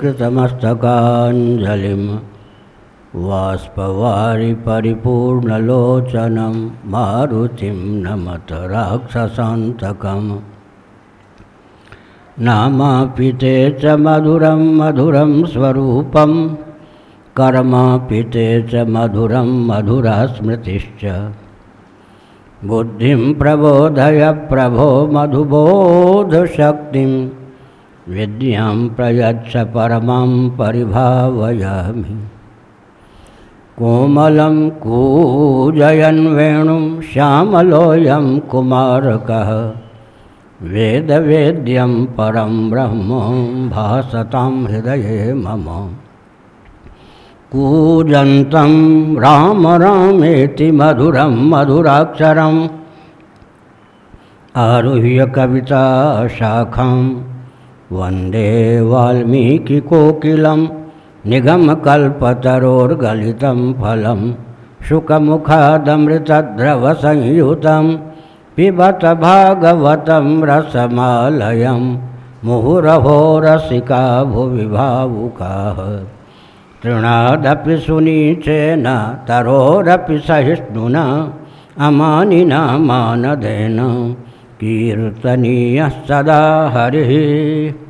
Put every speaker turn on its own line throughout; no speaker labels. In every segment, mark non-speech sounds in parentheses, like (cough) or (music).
कृतमस्तकाञ्जलिं वाष्पवारि परिपूर्णलोचनं मारुतिं नमत राक्षसान्तकम् नामापिते च मधुरं मधुरं स्वरूपं कर्मापिते च मधुरं मधुरा स्मृतिश्च बुद्धिं प्रबोधय प्रभो मधुबोधशक्तिं विद्यां प्रयच्छ परमां परिभावयामि। कोमलं कूजयन् वेणुं श्यामलोऽयं कुमारकः। वेदवेद्यं परं ब्रह्म भासतां हृदये मम। कूजन्तं राम रामेति मधुरं मधुराक्षरम्। आरुह्य कविताशाखां वंदे वाल्मीकिकोकिलं निगमकल्पतरोर्गलितं फलं शुकमुखादमृतद्रवसंयुतं पिबत भागवतं रसमालयं मुहुरहो रसिका भुवि भावुकाः तृणादपि सुनीचेन, तरोरपि सहिष्णुना, अमानिना मानदेन कीर्तनीयः सदा हरिः।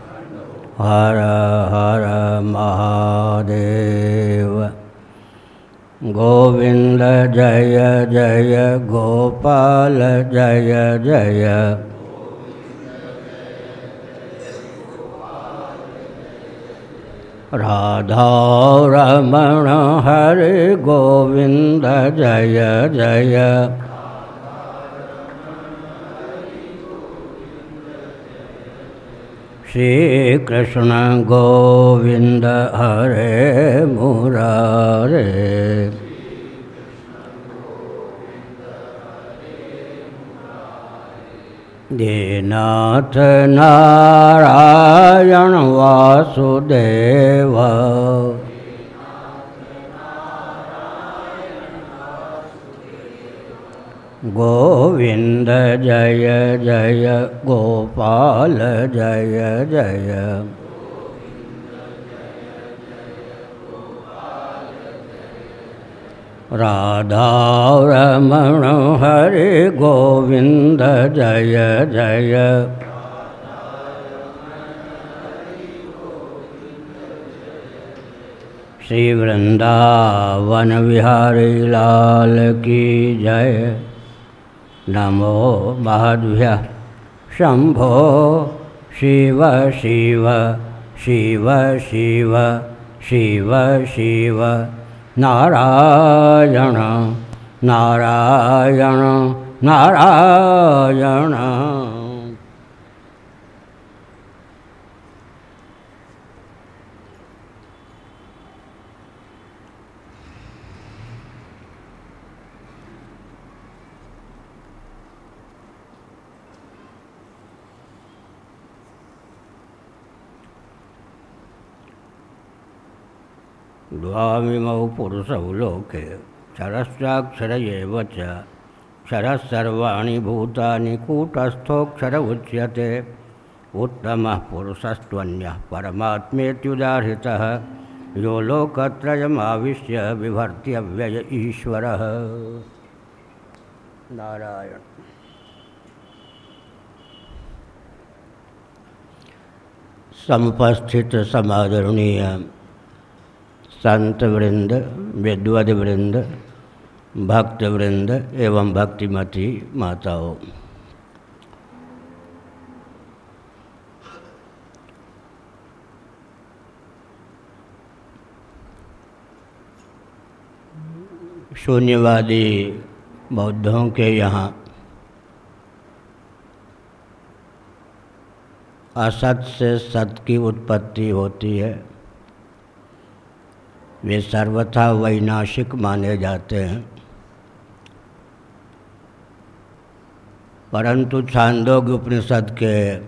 हर हर महादेव। गोविंद जय जय, गोपाल जय जय। राधा रमण हरे गोविंद जय जय। श्री कृष्ण गोविंद हरे मुरारे। दीनाथ नारायण वासुदेव। गोविंद जय जय, गोपाल जय जय। राधा रमण हरे गोविंद जय जय। श्री वृंदावन विहारी लाल की जय। नमो माधव्य शंभो शिव शिव शिव शिव शिव शिव। नारायण नारायण नारायण। द्वामिमौ पुरुषौ लोके क्षरश्चाक्षर एव च क्षरः सर्वाणि भूतानि कूटस्थोऽक्षर उच्यते उत्तमः पुरुषस्त्वन्यः परमात्मेत्युदाहृतः। यो लोकत्रयमाविश्य बिभर्त्यव्यय ईश्वरः। नारायण। समुपस्थित समादरणीय संत वृंद विद्वद वृंद भक्त वृंद एवं भक्तिमती माताओं। शून्यवादी बौद्धों के यहाँ असत से सत की उत्पत्ति होती है। वे सर्वथा वैनाशिक माने जाते हैं। परंतु छांदोग्य उपनिषद के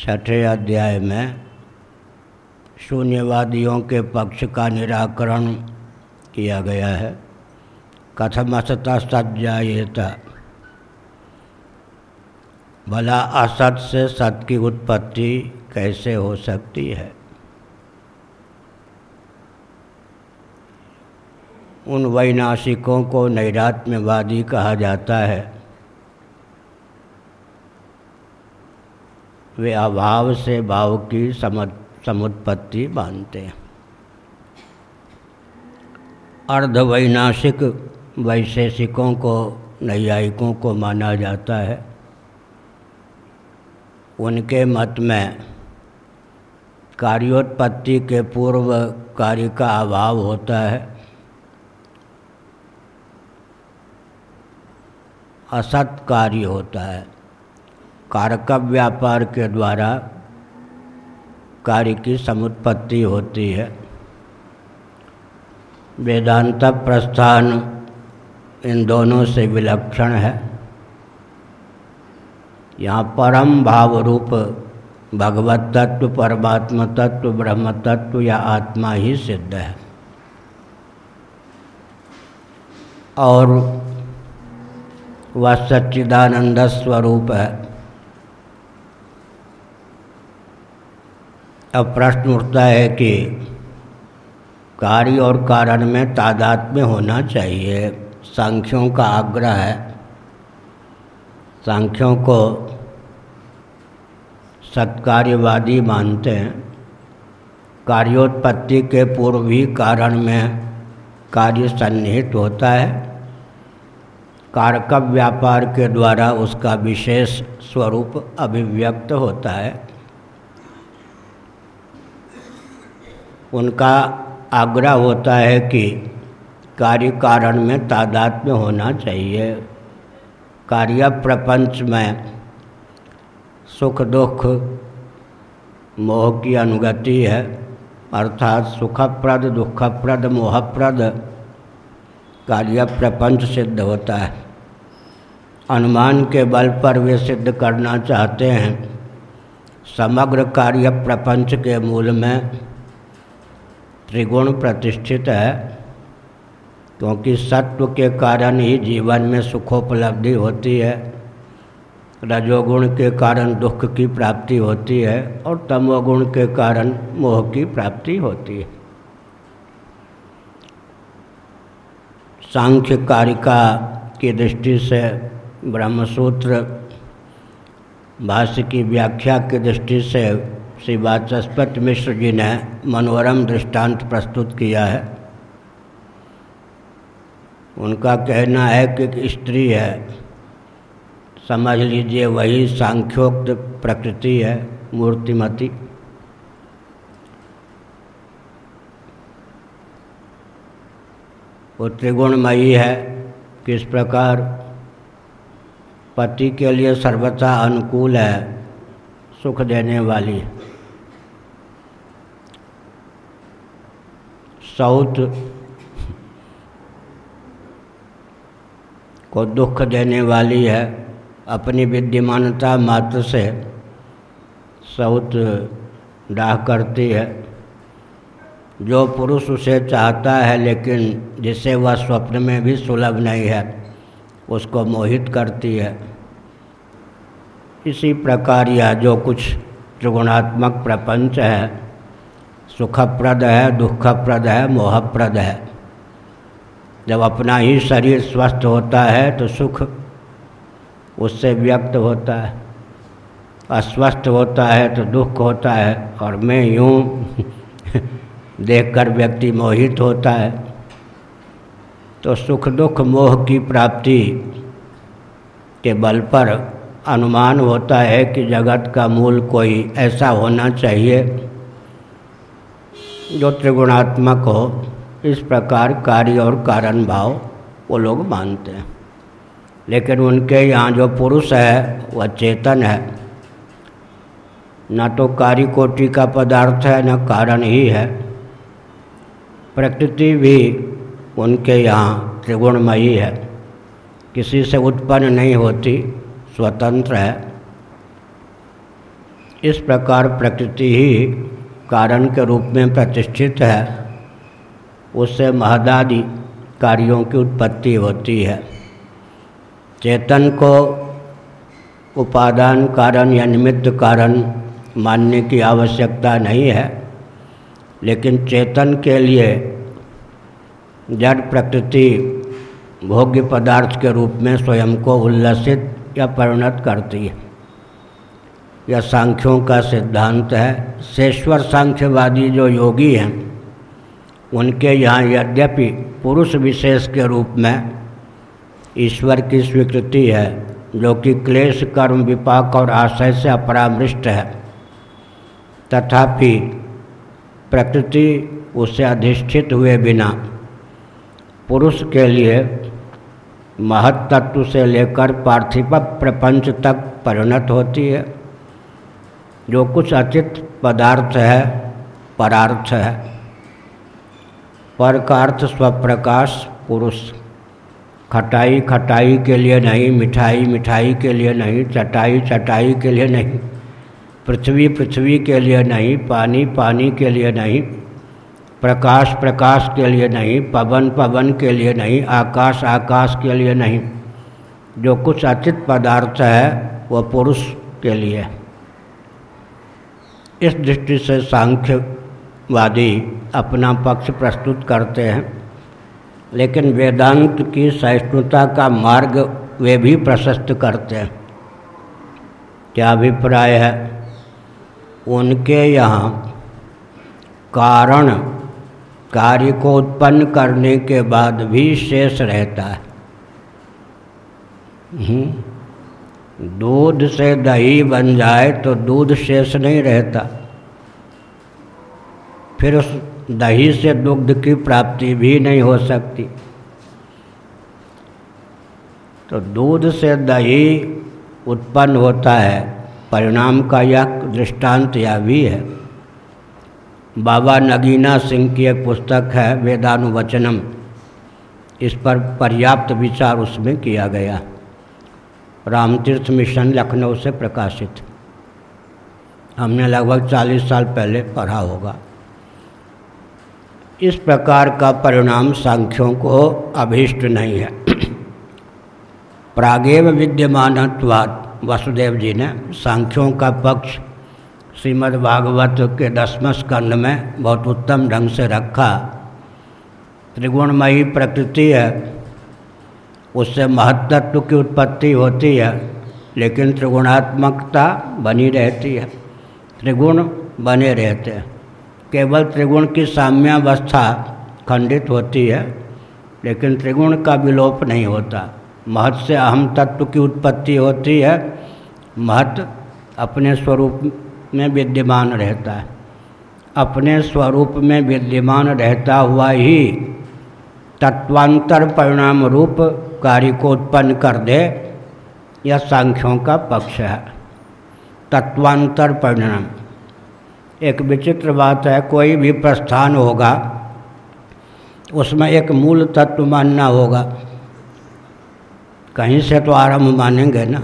छठे अध्याय में शून्यवादियों के पक्ष का निराकरण किया गया है। कथम असता सज्जाएता भला असत से सत की उत्पत्ति कैसे हो सकती है? उन वैनाशिकों को नैरात्म्यवादी कहा जाता है। वे अभाव से भाव की समुत्पत्ति मानते हैं। अर्धवैनाशिक वैशेषिकों को, नैयायिकों को माना जाता है। उनके मत में कार्योत्पत्ति के पूर्व कार्य का अभाव होता है। असत कार्य होता है। कारक व्यापार के द्वारा कार्य की समुत्पत्ति होती है। वेदांत प्रस्थान, इन दोनों से विलक्षण है। यहाँ परम भाव रूप भगवत तत्व, परमात्मा तत्व, ब्रह्म तत्व या आत्मा ही सिद्ध है। और वह सच्चिदानंद स्वरूप है। अब प्रश्न उठता है कि कार्य और कारण में तादाद में होना चाहिए। सांख्यों का आग्रह है। सांख्यों को सत्कार्यवादी मानते हैं। कार्योत्पत्ति के पूर्व ही कारण में कार्य सन्निहित होता है। कारक व्यापार के द्वारा उसका विशेष स्वरूप अभिव्यक्त होता है। उनका आग्रह होता है कि कार्य कारण में तादाद में होना चाहिए। कार्य प्रपंच में सुख दुख, मोह की अनुगति है, अर्थात सुखप्रद, दुखप्रद, मोहप्रद कार्य प्रपंच सिद्ध होता है। अनुमान के बल पर वे सिद्ध करना चाहते हैं। समग्र कार्य प्रपंच के मूल में त्रिगुण प्रतिष्ठित है, क्योंकि सत्व के कारण ही जीवन में सुखोपलब्धि होती है, रजोगुण के कारण दुख की प्राप्ति होती है और तमोगुण के कारण मोह की प्राप्ति होती है। सांख्य कारिका की दृष्टि से ब्रह्मसूत्र भाष्य की व्याख्या की दृष्टि से श्री वाचस्पति मिश्र जी ने मनोरम दृष्टांत प्रस्तुत किया है। उनका कहना है कि स्त्री है, समझ लीजिए वही सांख्योक्त प्रकृति है, मूर्तिमती। वो त्रिगुणमयी है, किस प्रकार पति के लिए सर्वथा अनुकूल है, सुख देने वाली सौत को दुख देने वाली है, अपनी विद्यमानता मात्र से सौत डाह करती है। जो पुरुष उसे चाहता है, लेकिन जिसे वह स्वप्न में भी सुलभ नहीं है। उसको मोहित करती है। इसी प्रकार यह जो कुछ त्रिगुणात्मक प्रपंच है, सुखप्रद है, दुखप्रद है, मोहप्रद है, जब अपना ही शरीर स्वस्थ होता है तो सुख उससे व्यक्त होता है। अस्वस्थ होता है तो दुख होता है और मैं यूँ (laughs) देखकर व्यक्ति मोहित होता है। तो सुख दुख मोह की प्राप्ति के बल पर अनुमान होता है कि जगत का मूल कोई ऐसा होना चाहिए जो त्रिगुणात्मक हो। इस प्रकार कार्य और कारण भाव वो लोग मानते हैं। लेकिन उनके यहाँ जो पुरुष है वह चेतन है। न तो कार्य कोटि का पदार्थ है, न कारण ही है। प्रकृति भी उनके यहाँ त्रिगुणमयी है। किसी से उत्पन्न नहीं होती, स्वतंत्र है। इस प्रकार प्रकृति ही कारण के रूप में प्रतिष्ठित है। उससे महदादि कार्यों की उत्पत्ति होती है। चेतन को उपादान कारण या निमित्त कारण मानने की आवश्यकता नहीं है, लेकिन चेतन के लिए जड़ प्रकृति भोग्य पदार्थ के रूप में स्वयं को उल्लसित या परिणत करती है। यह सांख्यों का सिद्धांत है। शेश्वर सांख्यवादी जो योगी हैं, उनके यहाँ यद्यपि पुरुष विशेष के रूप में ईश्वर की स्वीकृति है, जो कि क्लेश, कर्म, विपाक और आशय से अपरामृष्ट है। तथापि प्रकृति उससे अधिष्ठित हुए बिना पुरुष के लिए महत तत्व से लेकर पार्थिव प्रपंच तक परिणत होती है। जो कुछ अचित पदार्थ है, परार्थ है, पर का अर्थ स्वप्रकाश, पुरुष। खटाई खटाई के लिए नहीं, मिठाई मिठाई के लिए नहीं, चटाई चटाई के लिए नहीं, पृथ्वी पृथ्वी के लिए नहीं, पानी पानी के लिए नहीं प्रकाश प्रकाश के लिए नहीं, पवन पवन के लिए नहीं, आकाश आकाश के लिए नहीं। जो कुछ अचित पदार्थ है वह पुरुष के लिए। इस दृष्टि से सांख्यवादी अपना पक्ष प्रस्तुत करते हैं, लेकिन वेदांत की सहिष्णुता का मार्ग वे भी प्रशस्त करते हैं। क्या अभिप्राय है? उनके यहाँ कारण कार्य को उत्पन्न करने के बाद भी शेष रहता है। हम्म। दूध से दही बन जाए तो दूध शेष नहीं रहता। फिर उस दही से दुग्ध की प्राप्ति भी नहीं हो सकती। तो दूध से दही उत्पन्न होता है। परिणाम का यह दृष्टांत यह भी है। बाबा नगीना सिंह की एक पुस्तक है, वेदानुवचनम। इस पर पर्याप्त विचार उसमें किया गया। रामतीर्थ मिशन लखनऊ से प्रकाशित। हमने लगभग 40 साल पहले पढ़ा होगा। इस प्रकार का परिणाम सांख्यों को अभीष्ट नहीं है। प्रागेव विद्यमानत्वाद वसुदेव जी ने सांख्यों का पक्ष श्रीमद् भागवत के दसम स्कंद में बहुत उत्तम ढंग से रखा। त्रिगुणमयी प्रकृति है, उससे महत्त्व की उत्पत्ति होती है, लेकिन त्रिगुणात्मकता बनी रहती है। त्रिगुण बने रहते हैं। केवल त्रिगुण की साम्यावस्था खंडित होती है, लेकिन त्रिगुण का विलोप नहीं होता। महत से अहम तत्व की उत्पत्ति होती है। महत अपने स्वरूप में विद्यमान रहता है। अपने स्वरूप में विद्यमान रहता हुआ ही तत्वांतर परिणाम रूप कार्य को उत्पन्न कर दे, यह सांख्यों का पक्ष है। तत्वांतर परिणाम। एक विचित्र बात है, कोई भी प्रस्थान होगा, उसमें एक मूल तत्व मानना होगा। कहीं से तो आरंभ मानेंगे ना।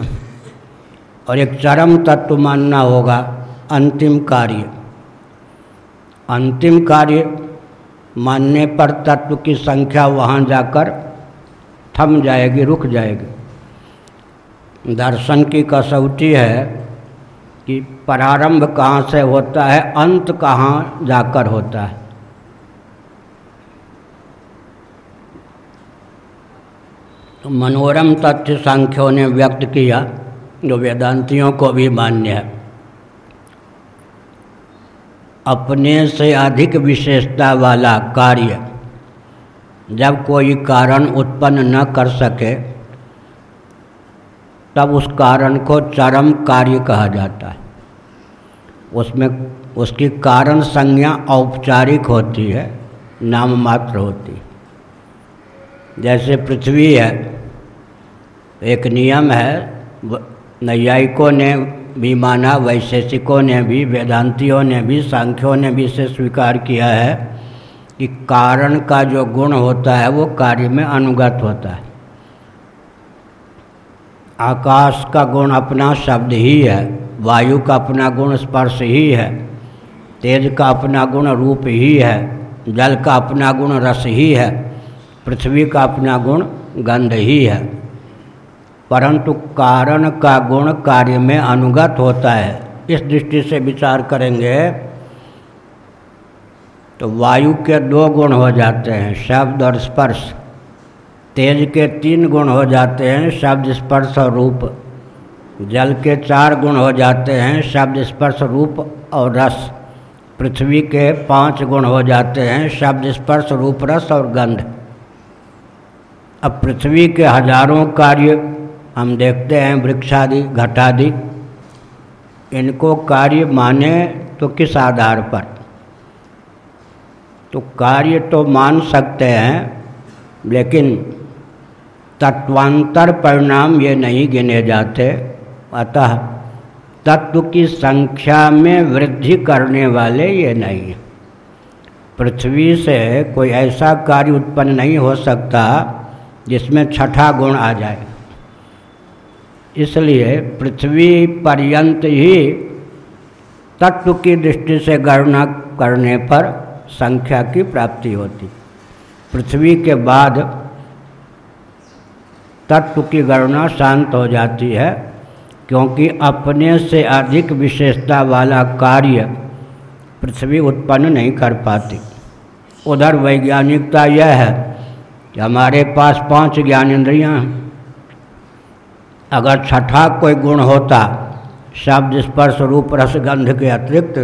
और एक चरम तत्व मानना होगा अंतिम कार्य। अंतिम कार्य मानने पर तत्व की संख्या वहाँ जाकर थम जाएगी, रुक जाएगी। दर्शन की कसौटी है कि प्रारंभ कहाँ से होता है, अंत कहाँ जाकर होता है। तो मनोरम तथ्य सांख्यों ने व्यक्त किया, जो वेदांतियों को भी मान्य है। अपने से अधिक विशेषता वाला कार्य। जब कोई कारण उत्पन्न न कर सके, तब उस कारण को चरम कार्य कहा जाता है। उसमें उसकी कारण संज्ञा औपचारिक होती है नाम मात्र होती है। जैसे पृथ्वी है, एक नियम है, नैयायिकों ने भी माना, वैशेषिकों ने भी, वेदांतियों ने भी, सांख्यों ने भी इसे स्वीकार किया है कि कारण का जो गुण होता है, वो कार्य में अनुगत होता है। आकाश का गुण अपना शब्द ही है, वायु का अपना गुण स्पर्श ही है, तेज का अपना गुण रूप ही है, जल का अपना गुण रस ही है, पृथ्वी का अपना गुण गंध ही है। परंतु कारण का गुण कार्य में अनुगत होता है। इस दृष्टि से विचार करेंगे तो वायु के दो गुण हो जाते हैं, शब्द और स्पर्श। तेज के तीन गुण हो जाते हैं, शब्द, स्पर्श और रूप। जल के चार गुण हो जाते हैं, शब्द, स्पर्श, रूप और रस। पृथ्वी के पाँच गुण हो जाते हैं, शब्द, स्पर्श, रूप, रस और गंध। अब पृथ्वी के हज़ारों कार्य हम देखते हैं वृक्षादि, घटादि। इनको कार्य माने तो किस आधार पर? तो कार्य तो मान सकते हैं, लेकिन तत्वांतर परिणाम ये नहीं गिने जाते। अतः तत्व की संख्या में वृद्धि करने वाले ये नहीं। पृथ्वी से कोई ऐसा कार्य उत्पन्न नहीं हो सकता जिसमें छठा गुण आ जाए। इसलिए पृथ्वी पर्यंत ही तत्व की दृष्टि से गणना करने पर संख्या की प्राप्ति होती। पृथ्वी के बाद तत्व की गणना शांत हो जाती है, क्योंकि अपने से अधिक विशेषता वाला कार्य पृथ्वी उत्पन्न नहीं कर पाती। उधर वैज्ञानिकता यह है कि हमारे पास पाँच ज्ञानेन्द्रियाँ हैं। अगर छठा कोई गुण होता, शब्द स्पर्श रूप रसगंध के अतिरिक्त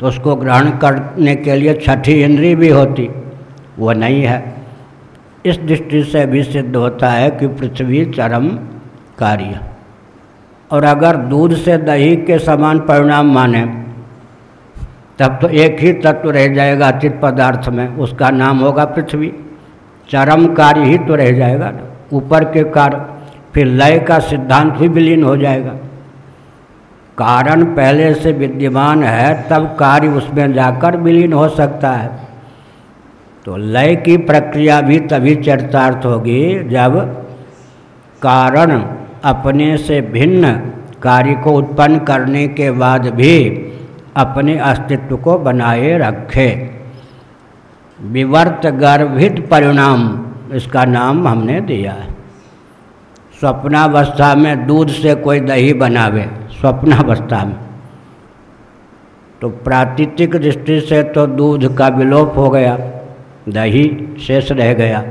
तो उसको ग्रहण करने के लिए छठी इंद्री भी होती। वो नहीं है। इस दृष्टि से भी सिद्ध होता है कि पृथ्वी चरम कार्य। और अगर दूध से दही के समान परिणाम माने, तब तो एक ही तत्व रह जाएगा चित पदार्थ में। उसका नाम होगा पृथ्वी। चरम कार्य ही तो रह जाएगा ना। ऊपर के कार्य फिर लय का सिद्धांत भी विलीन हो जाएगा। कारण पहले से विद्यमान है, तब कार्य उसमें जाकर विलीन हो सकता है। तो लय की प्रक्रिया भी तभी चरितार्थ होगी जब कारण अपने से भिन्न कार्य को उत्पन्न करने के बाद भी अपने अस्तित्व को बनाए रखे। विवर्त गर्भित परिणाम, इसका नाम हमने दिया है। स्वप्नावस्था में दूध से कोई दही बनावे, स्वप्नावस्था में। तो प्राकृतिक दृष्टि से तो दूध का विलोप हो गया, दही शेष रह गया।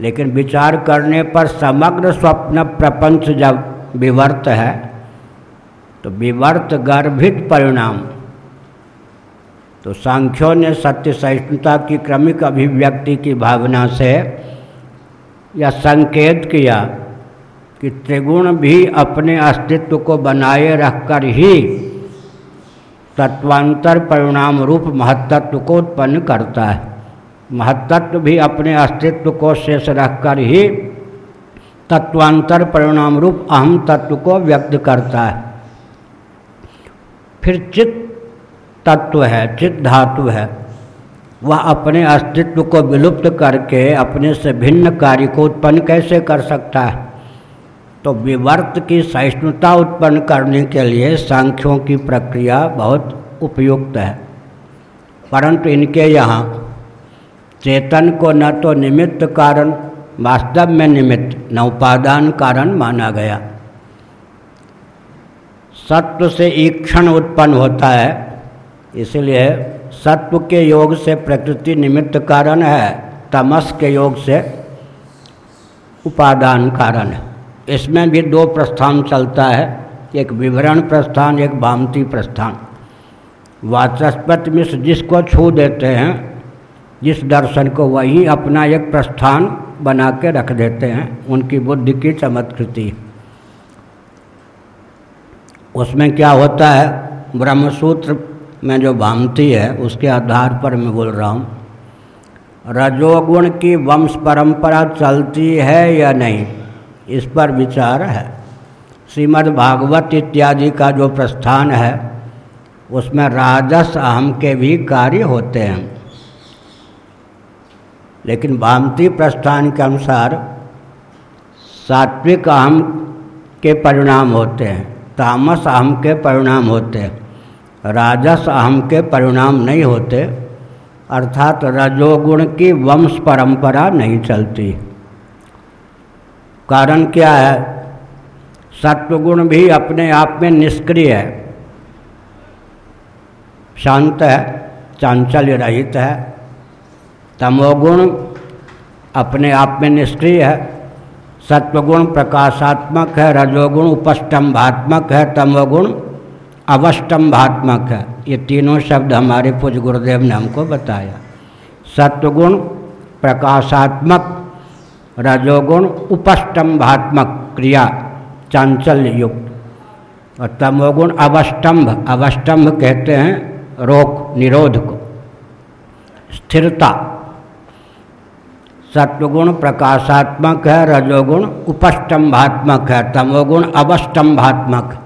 लेकिन विचार करने पर समग्र स्वप्न प्रपंच जब विवर्त है तो विवर्त गर्भित परिणाम। तो सांख्यों ने सत्य सहिष्णुता की क्रमिक अभिव्यक्ति की भावना से यह संकेत किया कि त्रिगुण भी अपने अस्तित्व को बनाए रखकर ही तत्वांतर परिणाम रूप महत्त्व को उत्पन्न करता है। महत्त्व भी अपने अस्तित्व को शेष रखकर ही तत्वांतर परिणाम रूप अहम तत्व को व्यक्त करता है। फिर चित्त तत्व है, चित्त धातु है। वह अपने अस्तित्व को विलुप्त करके अपने से भिन्न कार्य को उत्पन्न कैसे कर सकता है? तो विवर्त की सहिष्णुता उत्पन्न करने के लिए सांख्यों की प्रक्रिया बहुत उपयुक्त है। परंतु इनके यहाँ चेतन को न तो निमित्त कारण, वास्तव में निमित्त, न उपादान कारण माना गया। सत्व से ईक्षण उत्पन्न होता है, इसलिए सत्व के योग से प्रकृति निमित्त कारण है, तमस के योग से उपादान कारण है। इसमें भी दो प्रस्थान चलता है, एक विवरण प्रस्थान, एक भामती प्रस्थान। वाचस्पति मिश्र जिसको छू देते हैं, जिस दर्शन को वही अपना एक प्रस्थान बना के रख देते हैं, उनकी बुद्धि की चमत्कृति। उसमें क्या होता है, ब्रह्मसूत्र में जो भामती है, उसके आधार पर मैं बोल रहा हूँ, रजोगुण की वंश परंपरा चलती है या नहीं, इस पर विचार है। श्रीमद् भागवत इत्यादि का जो प्रस्थान है, उसमें राजस अहम के भी कार्य होते हैं। लेकिन भामती प्रस्थान के अनुसार, सात्विक अहम के परिणाम होते हैं, तामस अहम के परिणाम होते हैं। राजस अहम के परिणाम नहीं होते, अर्थात रजोगुण की वंश परंपरा नहीं चलती। कारण क्या है? सत्वगुण भी अपने आप में निष्क्रिय है। शांत है, चांचल्य रहित है। तमोगुण अपने आप में निष्क्रिय है। सत्वगुण प्रकाशात्मक है, रजोगुण उपस्तंभात्मक है, तमोगुण अवस्तंभात्मक है ये तीनों शब्द हमारे पूज गुरुदेव ने हमको बताया। सत्वगुण प्रकाशात्मक, रजोगुण उपस्तंभात्मक क्रिया चांचल्य युक्त और तमोगुण अवस्तंभ अवस्तंभ कहते हैं रोक निरोध को स्थिरता। सत्वगुण प्रकाशात्मक है, रजोगुण उपस्तंभात्मक है, तमोगुण अवस्तंभात्मक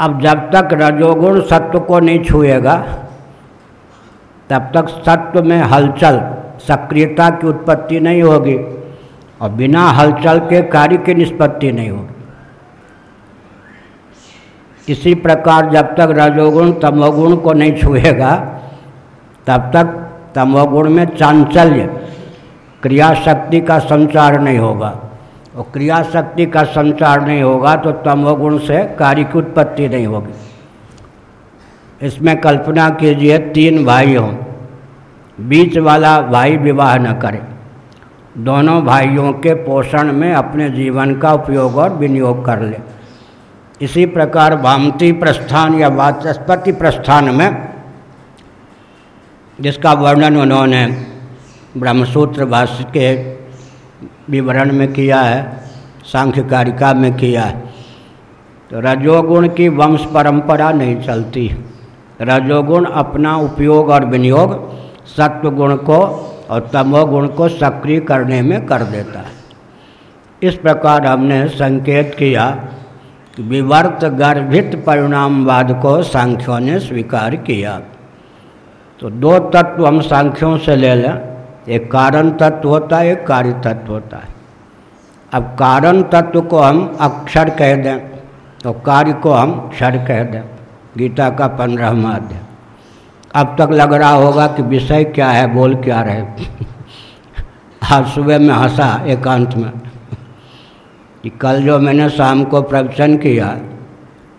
अब जब तक रजोगुण सत्व को नहीं छुएगा, तब तक सत्व में हलचल, सक्रियता की उत्पत्ति नहीं होगी और बिना हलचल के कार्य की निष्पत्ति नहीं होगी। इसी प्रकार जब तक रजोगुण तमोगुण को नहीं छुएगा, तब तक तमोगुण में चांचल्य क्रिया शक्ति का संचार नहीं होगा। और क्रिया शक्ति का संचार नहीं होगा तो तमोगुण से कार्य की उत्पत्ति नहीं होगी। इसमें कल्पना कीजिए, तीन भाई हों। बीच वाला भाई विवाह न करे। दोनों भाइयों के पोषण में अपने जीवन का उपयोग और विनियोग कर ले। इसी प्रकार भामती प्रस्थान या वाचस्पति प्रस्थान में, जिसका वर्णन उन्होंने ब्रह्मसूत्र भाष्य के विवरण में किया है सांख्यकारिका में किया है। तो रजोगुण की वंश परंपरा नहीं चलती। रजोगुण अपना उपयोग और विनियोग सत्वगुण को और तमोगुण को सक्रिय करने में कर देता है। इस प्रकार हमने संकेत किया कि विवर्त गर्भित परिणामवाद को सांख्यों ने स्वीकार किया। तो दो तत्व हम सांख्यों से ले लें। एक कारण तत्व होता है, एक कार्य तत्व होता है। अब कारण तत्व को हम अक्षर कह दें तो कार्य को हम क्षर कह दें। गीता का पंद्रहवा अध्याय। अब तक लग रहा होगा कि विषय क्या है, बोल क्या रहे (laughs) आज सुबह में हंसा एकांत में कि कल जो मैंने शाम को प्रवचन किया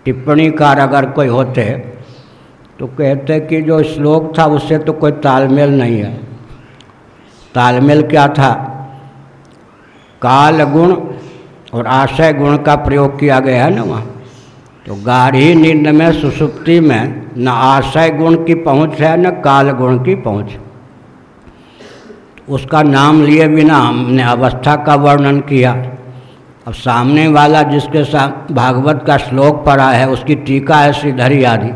टिप्पणीकार अगर कोई होते तो कहते कि जो श्लोक था, उससे तो कोई तालमेल नहीं है। तालमेल क्या था? काल गुण और आशय गुण का प्रयोग किया गया है ना वहाँ। तो गाढ़ी नींद में, सुसुप्ति में न आशय गुण की पहुँच है, न काल गुण की पहुँच। उसका नाम लिए बिना हमने अवस्था का वर्णन किया। अब सामने वाला जिसके साथ भागवत का श्लोक पढ़ा है, उसकी टीका है श्रीधरी आदि।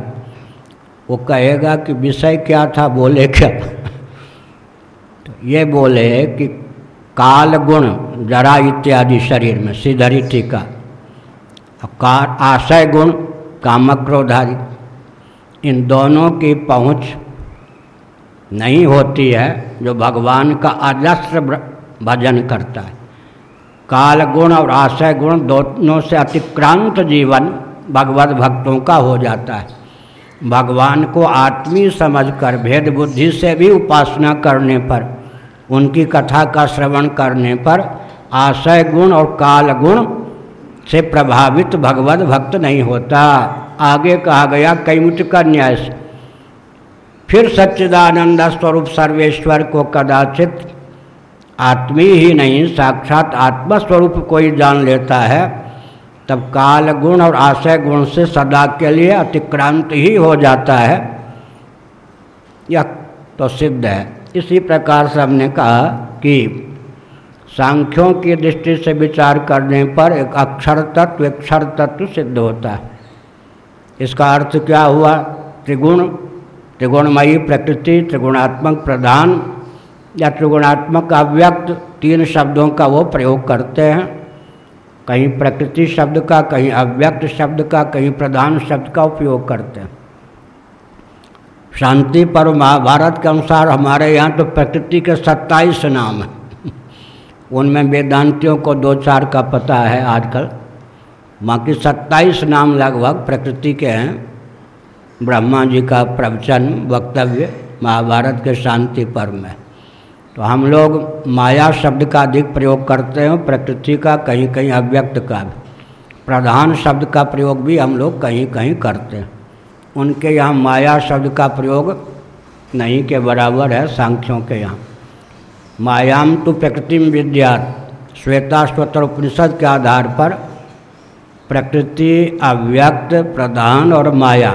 वो कहेगा कि विषय क्या था, बोले क्या? ये बोले कि काल गुण जरा इत्यादि शरीर में सीधरी टीका कार आशय गुण, कामक्रोधादि, इन दोनों की पहुँच नहीं होती है जो भगवान का अजस्र भजन करता है। काल गुण और आशय गुण दोनों से अतिक्रांत जीवन भगवत भक्तों का हो जाता है। भगवान को आत्मी समझकर भेद बुद्धि से भी उपासना करने पर उनकी कथा का श्रवण करने पर आशय गुण और काल गुण से प्रभावित भगवत भक्त नहीं होता। आगे कहा गया कैमुत का न्याय फिर सच्चिदानंद स्वरूप सर्वेश्वर को कदाचित आत्मी ही नहीं, साक्षात आत्मस्वरूप कोई जान लेता है। तब काल गुण और आशय गुण से सदा के लिए अतिक्रांत ही हो जाता है। यह तो सिद्ध है। इसी प्रकार से हमने कहा कि सांख्यों की दृष्टि से विचार करने पर एक अक्षर तत्व अक्षर तत्व सिद्ध होता है। इसका अर्थ क्या हुआ? त्रिगुण, त्रिगुणमयी प्रकृति, त्रिगुणात्मक प्रधान या त्रिगुणात्मक अव्यक्त, तीन शब्दों का वो प्रयोग करते हैं। कहीं प्रकृति शब्द का, कहीं अव्यक्त शब्द का, कहीं प्रधान शब्द का उपयोग करते हैं। शांति पर महाभारत के अनुसार हमारे यहाँ तो प्रकृति के सत्ताईस नाम हैं। उनमें वेदांतियों को दो चार का पता है आजकल। बाकी सत्ताईस नाम लगभग प्रकृति के हैं। ब्रह्मा जी का प्रवचन, वक्तव्य, महाभारत के शांति पर्व में। तो हम लोग माया शब्द का अधिक प्रयोग करते हैं प्रकृति का कहीं कहीं अव्यक्त का प्रधान शब्द का प्रयोग भी हम लोग कहीं कहीं करते हैं। उनके यहाँ माया शब्द का प्रयोग नहीं के बराबर है सांख्यों के यहाँ। मायाम तो प्रकृति विद्या श्वेता स्वतर उपनिषद के आधार पर प्रकृति, अव्यक्त, प्रधान और माया,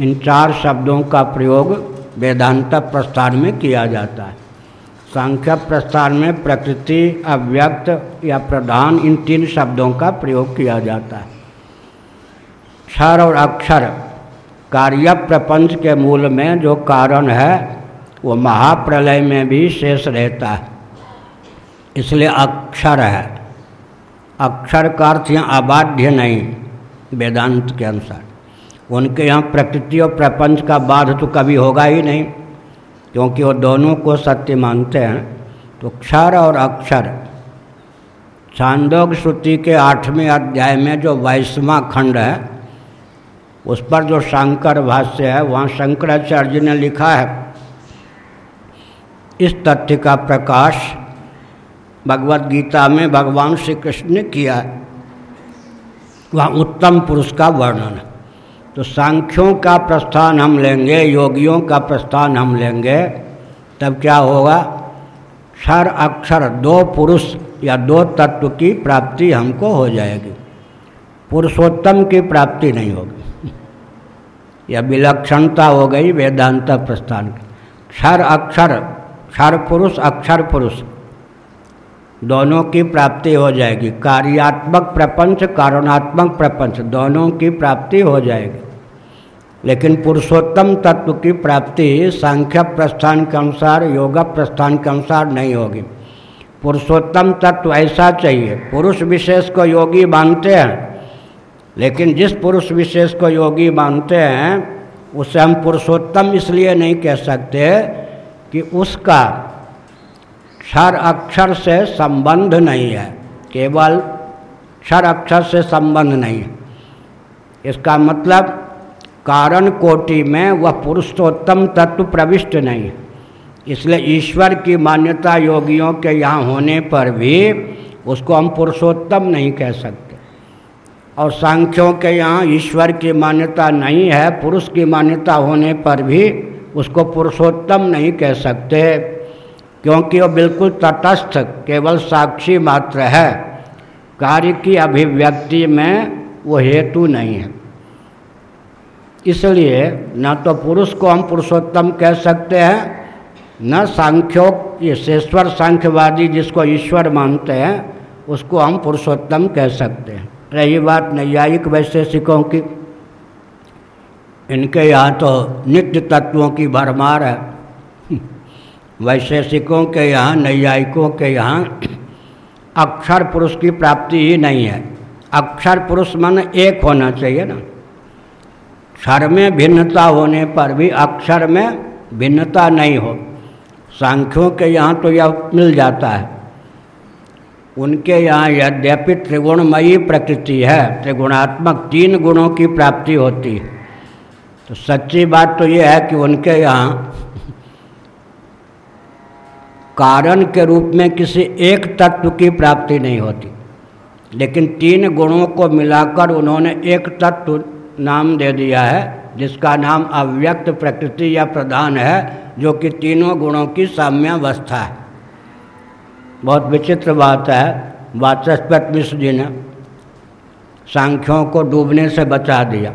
इन चार शब्दों का प्रयोग वेदांत प्रस्थान में किया जाता है। सांख्य प्रस्थान में प्रकृति, अव्यक्त या प्रधान इन तीन शब्दों का प्रयोग किया जाता है। क्षर और अक्षर कार्य प्रपंच के मूल में जो कारण है, वो महाप्रलय में भी शेष रहता है। इसलिए अक्षर है। अक्षर का अर्थ यहाँ अबाध्य नहीं, वेदांत के अनुसार। उनके यहाँ प्रकृति और प्रपंच का बाध तो कभी होगा ही नहीं, क्योंकि वो दोनों को सत्य मानते हैं। तो क्षर और अक्षर छांदोग श्रुति के आठवें अध्याय में जो बाईसवा खंड है उस पर जो शंकर भाष्य है, वहाँ शंकराचार्य ने लिखा है। इस तथ्य का प्रकाश भगवत गीता में भगवान श्री कृष्ण ने किया है। वहाँ उत्तम पुरुष का वर्णन है। तो सांख्यों का प्रस्थान हम लेंगे, योगियों का प्रस्थान हम लेंगे, तब क्या होगा? क्षर अक्षर दो पुरुष या दो तत्व की प्राप्ति हमको हो जाएगी। पुरुषोत्तम की प्राप्ति नहीं होगी। यह विलक्षणता हो गई वेदांत प्रस्थान। की क्षर अक्षर, क्षर पुरुष, अक्षर पुरुष, दोनों की प्राप्ति हो जाएगी। कार्यात्मक प्रपंच, कारणात्मक प्रपंच, दोनों की प्राप्ति हो जाएगी। लेकिन पुरुषोत्तम तत्व की प्राप्ति सांख्य प्रस्थान के अनुसार, योगा प्रस्थान के अनुसार नहीं होगी। पुरुषोत्तम तत्व ऐसा चाहिए। पुरुष विशेष को योगी मानते हैं। लेकिन जिस पुरुष विशेष को योगी मानते हैं, उसे हम पुरुषोत्तम इसलिए नहीं कह सकते कि उसका क्षर अक्षर से संबंध नहीं है, केवल क्षर अक्षर से संबंध नहीं है। इसका मतलब कारण कोटि में वह पुरुषोत्तम तत्व प्रविष्ट नहीं है। इसलिए ईश्वर की मान्यता योगियों के यहाँ होने पर भी उसको हम पुरुषोत्तम नहीं कह सकते। और सांख्यों के यहाँ ईश्वर की मान्यता नहीं है, पुरुष की मान्यता होने पर भी उसको पुरुषोत्तम नहीं कह सकते, क्योंकि वो बिल्कुल तटस्थ, केवल साक्षी मात्र है। कार्य की अभिव्यक्ति में वो हेतु नहीं है। इसलिए न तो पुरुष को हम पुरुषोत्तम कह सकते हैं, न सांख्यो, ये सांख्यवादी जिसको ईश्वर मानते हैं, उसको हम पुरुषोत्तम कह सकते हैं। रही बात नैयायिक वैशेषिकों की। इनके यहाँ तो नित्य तत्वों की भरमार है। वैशेषिकों के यहाँ, नैयायिकों के यहाँ अक्षर पुरुष की प्राप्ति ही नहीं है। अक्षर पुरुष मन एक होना चाहिए ना। क्षर में भिन्नता होने पर भी अक्षर में भिन्नता नहीं हो। सांख्यों के यहाँ तो यह मिल जाता है। उनके यहाँ यद्यपि त्रिगुणमयी प्रकृति है, त्रिगुणात्मक तीन गुणों की प्राप्ति होती है। तो सच्ची बात तो ये है कि उनके यहाँ कारण के रूप में किसी एक तत्व की प्राप्ति नहीं होती। लेकिन तीन गुणों को मिलाकर उन्होंने एक तत्व नाम दे दिया है, जिसका नाम अव्यक्त प्रकृति या प्रधान है, जो कि तीनों गुणों की साम्यावस्था है। बहुत विचित्र बात है। वाचस्पत मिश्र जी ने सांख्यों को डूबने से बचा दिया।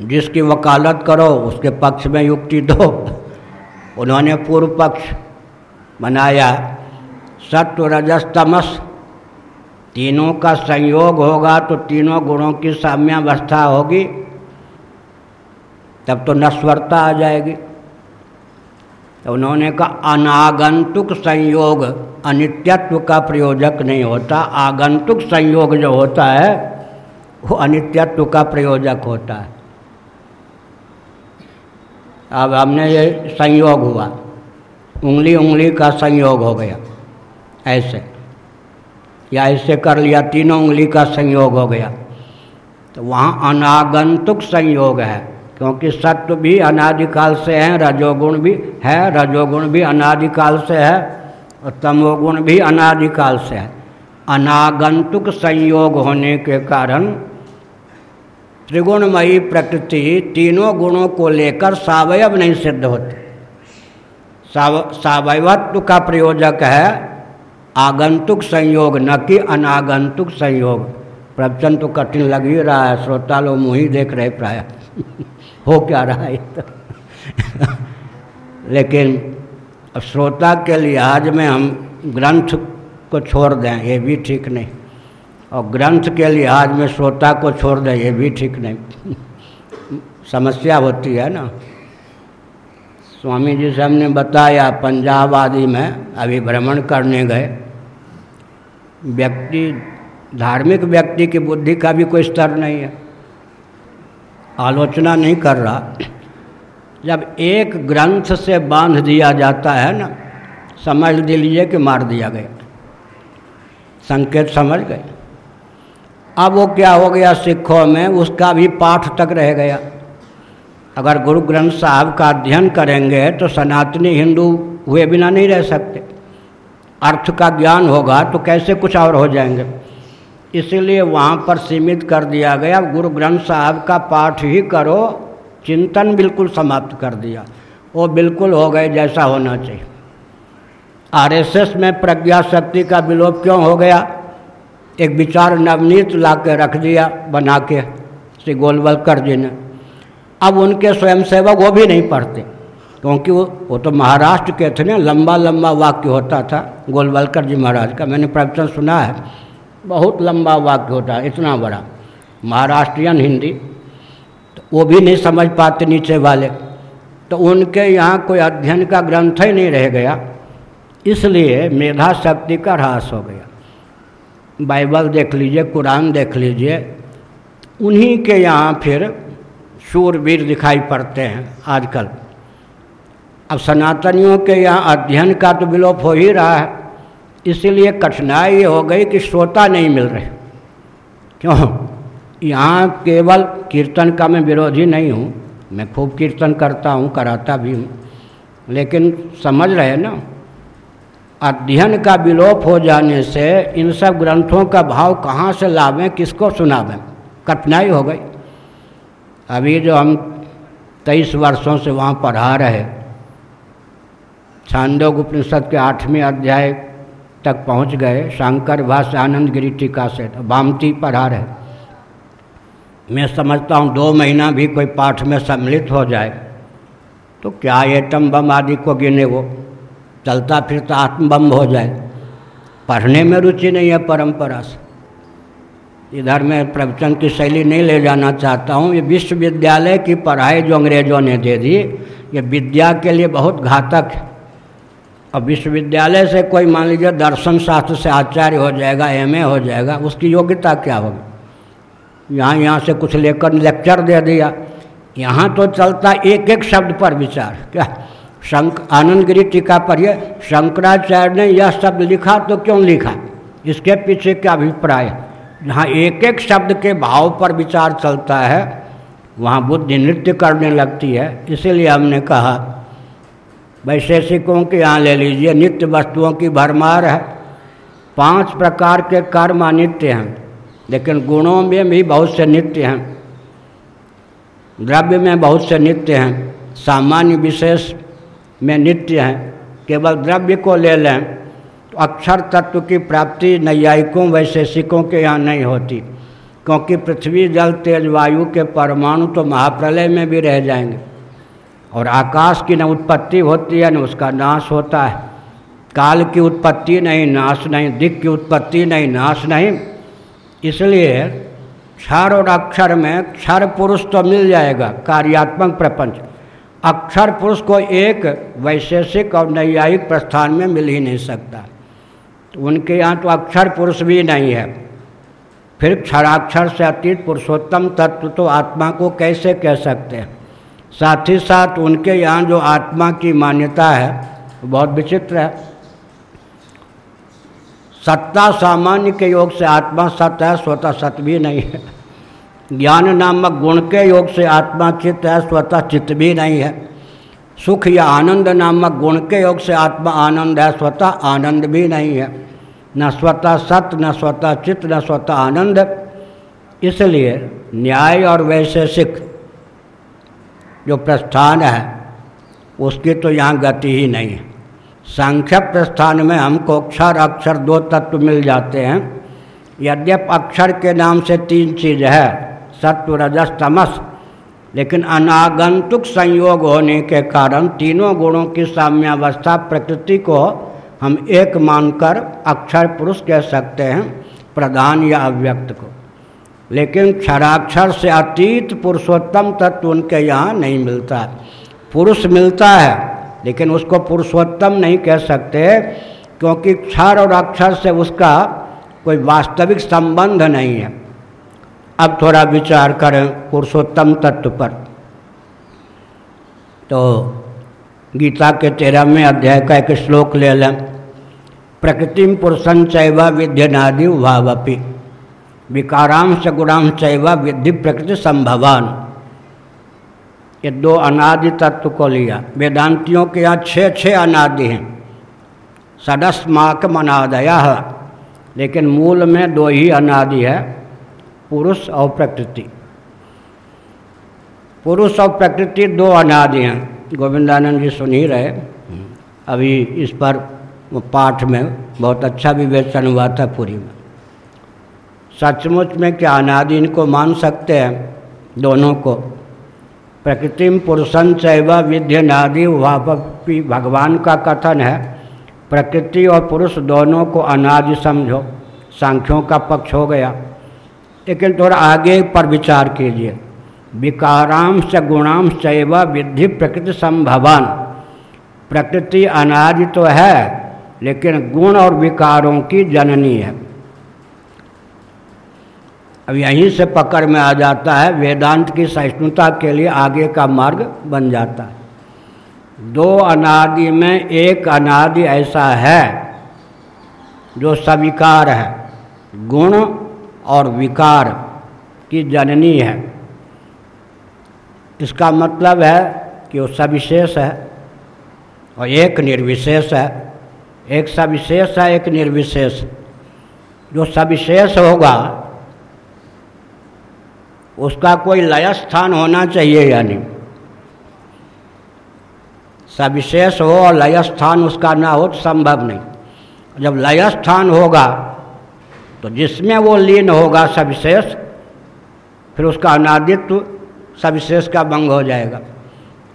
जिसकी वकालत करो, उसके पक्ष में युक्ति दो। उन्होंने पूर्व पक्ष बनाया सत्व रजस तमस तीनों का संयोग होगा तो तीनों गुणों की साम्यावस्था होगी, तब तो नस्वरता आ जाएगी। उन्होंने कहा, अनागंतुक संयोग अनित्यत्व का प्रयोजक नहीं होता। आगंतुक संयोग जो होता है, वो अनित्यत्व का प्रयोजक होता है। अब हमने ये संयोग हुआ। उंगली उंगली का संयोग हो गया, ऐसे। या ऐसे कर लिया, तीनों उंगली का संयोग हो गया। तो वहाँ अनागंतुक संयोग है। क्योंकि सत्व भी अनादिकाल से है, रजोगुण भी है, रजोगुण भी अनादिकाल से है, और तमोगुण भी अनादिकाल से है। अनागंतुक संयोग होने के कारण त्रिगुणमयी प्रकृति तीनों गुणों को लेकर सावयव नहीं सिद्ध होती। सावयवत्व का प्रयोजक है आगंतुक संयोग, न कि अनागंतुक संयोग। प्रवचन तो कठिन लग ही रहा है श्रोता लोग मुँह ही देख रहे प्राय। (laughs) हो क्या रहा है तो? लेकिन श्रोता के लिहाज में हम ग्रंथ को छोड़ दें, ये भी ठीक नहीं। और ग्रंथ के लिहाज में श्रोता को छोड़ दें, ये भी ठीक नहीं। समस्या होती है ना। स्वामी जी से हमने बताया, पंजाब आदि में अभी भ्रमण करने गए। व्यक्ति, धार्मिक व्यक्ति की बुद्धि का भी कोई स्तर नहीं है। आलोचना नहीं कर रहा। जब एक ग्रंथ से बाँध दिया जाता है ना, समझ लीजिए कि मार दिया गया। संकेत समझ गए। अब वो क्या हो गया सिखों में, उसका भी पाठ तक रह गया। अगर गुरु ग्रंथ साहब का अध्ययन करेंगे तो सनातनी हिंदू हुए बिना नहीं रह सकते। अर्थ का ज्ञान होगा तो कैसे कुछ और हो जाएँगे? इसीलिए वहाँ पर सीमित कर दिया गया। गुरु ग्रंथ साहब का पाठ ही करो, चिंतन बिल्कुल समाप्त कर दिया। वो बिल्कुल हो गए जैसा होना चाहिए। आरएसएस में प्रज्ञा शक्ति का विलोप क्यों हो गया? एक विचार नवनीत ला के रख दिया, बना के श्री गोलवलकर जी ने। अब उनके स्वयंसेवक वो भी नहीं पढ़ते, क्योंकि वो वो तो महाराष्ट्र के थे ना लंबा लंबा वाक्य होता था गोलवलकर जी महाराज का। मैंने प्रवचन सुना है। बहुत लंबा वाक्य होता है, इतना बड़ा। महाराष्ट्रियन हिंदी तो वो भी नहीं समझ पाते नीचे वाले। तो उनके यहाँ कोई अध्ययन का ग्रंथ ही नहीं रह गया। इसलिए मेधा शक्ति का ह्रास हो गया। बाइबल देख लीजिए, कुरान देख लीजिए, उन्हीं के यहाँ फिर शूरवीर दिखाई पड़ते हैं आजकल। अब सनातनियों के यहाँ अध्ययन का तो विलोप हो ही रहा है। इसीलिए कठिनाई ये हो गई कि श्रोता नहीं मिल रहे। क्यों? यहाँ केवल कीर्तन का मैं विरोधी नहीं हूँ, मैं खूब कीर्तन करता हूँ, कराता भी हूँ, लेकिन समझ रहे ना? अध्ययन का विलोप हो जाने से इन सब ग्रंथों का भाव कहाँ से लावें, किसको सुनावें? कठिनाई हो गई। अभी जो हम तेईस वर्षों से वहाँ पढ़ा रहे छांदोग उपनिषद के आठवें अध्याय तक पहुँच गए। शंकर भाष्य आनंद गिरी टीका से। तो बामती पढ़ा रहे। मैं समझता हूँ, दो महीना भी कोई पाठ में सम्मिलित हो जाए तो क्या एटम बम आदि को गिने वो? चलता फिरता आत्मबम्ब हो जाए। पढ़ने में रुचि नहीं है परंपरा से। इधर मैं प्रवचन की शैली नहीं ले जाना चाहता हूँ। ये विश्वविद्यालय की पढ़ाई जो अंग्रेज़ों ने दे दी, ये विद्या के लिए बहुत घातक है। अब विश्वविद्यालय से कोई मान लीजिए दर्शन शास्त्र से आचार्य हो जाएगा एमए हो जाएगा, उसकी योग्यता क्या होगी? यहाँ यहाँ से कुछ लेकर लेक्चर दे दिया। यहाँ तो चलता एक एक शब्द पर विचार। क्या? शंक, आनंदगिरी टीका पर पढ़िए शंकराचार्य ने यह शब्द लिखा तो क्यों लिखा? इसके पीछे क्या अभिप्राय? जहाँ एक एक शब्द के भाव पर विचार चलता है, वहाँ बुद्धि नृत्य करने लगती है, इसीलिए हमने कहा वैशेषिकों के यहाँ ले लीजिए, नित्य वस्तुओं की भरमार है। पाँच प्रकार के कर्म अनित्य हैं, लेकिन गुणों में भी बहुत से नित्य हैं। द्रव्य में बहुत से नित्य हैं, सामान्य विशेष में नित्य हैं। केवल द्रव्य को ले लें तो अक्षर तत्व की प्राप्ति नैयायिकों वैशेषिकों के यहाँ नहीं होती, क्योंकि पृथ्वी, जल, तेज, वायु के परमाणु तो महाप्रलय में भी रह जाएँगे। और आकाश की न उत्पत्ति होती है, न उसका नाश होता है। काल की उत्पत्ति नहीं, नाश नहीं दिक की उत्पत्ति नहीं, नाश नहीं। इसलिए क्षर और अक्षर में क्षर पुरुष तो मिल जाएगा, कार्यात्मक प्रपंच। अक्षर पुरुष को एक वैशेषिक और नैयायिक प्रस्थान में मिल ही नहीं सकता। तो उनके यहाँ तो अक्षर पुरुष भी नहीं है। फिर क्षराक्षर से अतीत पुरुषोत्तम तत्व तो आत्मा को कैसे कह सकते हैं? साथ ही साथ उनके यहाँ जो आत्मा की मान्यता है बहुत विचित्र है। सत्ता सामान्य के योग से आत्मा सत्य है, स्वतः सत्य भी नहीं है। ज्ञान नामक गुण के योग से आत्मा चित्त है, स्वतः चित्त भी नहीं है। सुख या आनंद नामक गुण के योग से आत्मा आनंद है, स्वतः आनंद भी नहीं है। न स्वतः सत्य, न स्वतः चित्त, न स्वतः आनंद। इसलिए न्याय और वैशेषिक जो प्रस्थान है, उसकी तो यहाँ गति ही नहीं है। सांख्य प्रस्थान में हमको अक्षर अक्षर दो तत्व मिल जाते हैं। यद्यप अक्षर के नाम से तीन चीज़ है, सत्व, रजस, तमस। लेकिन अनागंतुक संयोग होने के कारण तीनों गुणों की साम्यावस्था प्रकृति को हम एक मानकर अक्षर पुरुष कह सकते हैं, प्रधान या अव्यक्त को। लेकिन क्षराक्षर से अतीत पुरुषोत्तम तत्व उनके यहाँ नहीं मिलता। पुरुष मिलता है, लेकिन उसको पुरुषोत्तम नहीं कह सकते, क्योंकि क्षर और अक्षर से उसका कोई वास्तविक संबंध नहीं है। अब थोड़ा विचार करें पुरुषोत्तम तत्व पर। तो गीता के तेरहवें अध्याय का एक श्लोक ले लें। प्रकृतिम पुरुषं चैव विद्यनादि विकारांश गुणांश चैव विद्धि प्रकृति संभवान। ये दो अनादि तत्व को लिया। वेदांतियों के यहाँ छः छः अनादि हैं। सदस्माक अनादया। लेकिन मूल में दो ही अनादि है, पुरुष और प्रकृति। पुरुष और प्रकृति दो अनादि हैं। गोविंदानंद जी सुन ही रहे। अभी इस पर पाठ में बहुत अच्छा विवेचन हुआ था पूरी में। सचमुच में क्या अनादि इनको मान सकते हैं? दोनों को। प्रकृतिम पुरुषन चैव विद्य नादि वापी भगवान का कथन है। प्रकृति और पुरुष दोनों को अनादि समझो। सांख्यों का पक्ष हो गया। लेकिन थोड़ा आगे पर विचार कीजिए। विकारांश गुणांश चैव विधि प्रकृति संभवान। प्रकृति अनादि तो है, लेकिन गुण और विकारों की जननी है। अब यहीं से पकड़ में आ जाता है, वेदांत की सहिष्णुता के लिए आगे का मार्ग बन जाता है। दो अनादि में एक अनादि ऐसा है, जो सविकार है। गुण और विकार की जननी है। इसका मतलब है कि वो सविशेष है और एक निर्विशेष है। एक सविशेष है, एक निर्विशेष। जो सविशेष होगा उसका कोई लय स्थान होना चाहिए यानी सविशेष हो और लय स्थान उसका ना हो तो संभव नहीं। जब लय स्थान होगा तो जिसमें वो लीन होगा सविशेष, फिर उसका अनादित्व सविशेष का भंग हो जाएगा।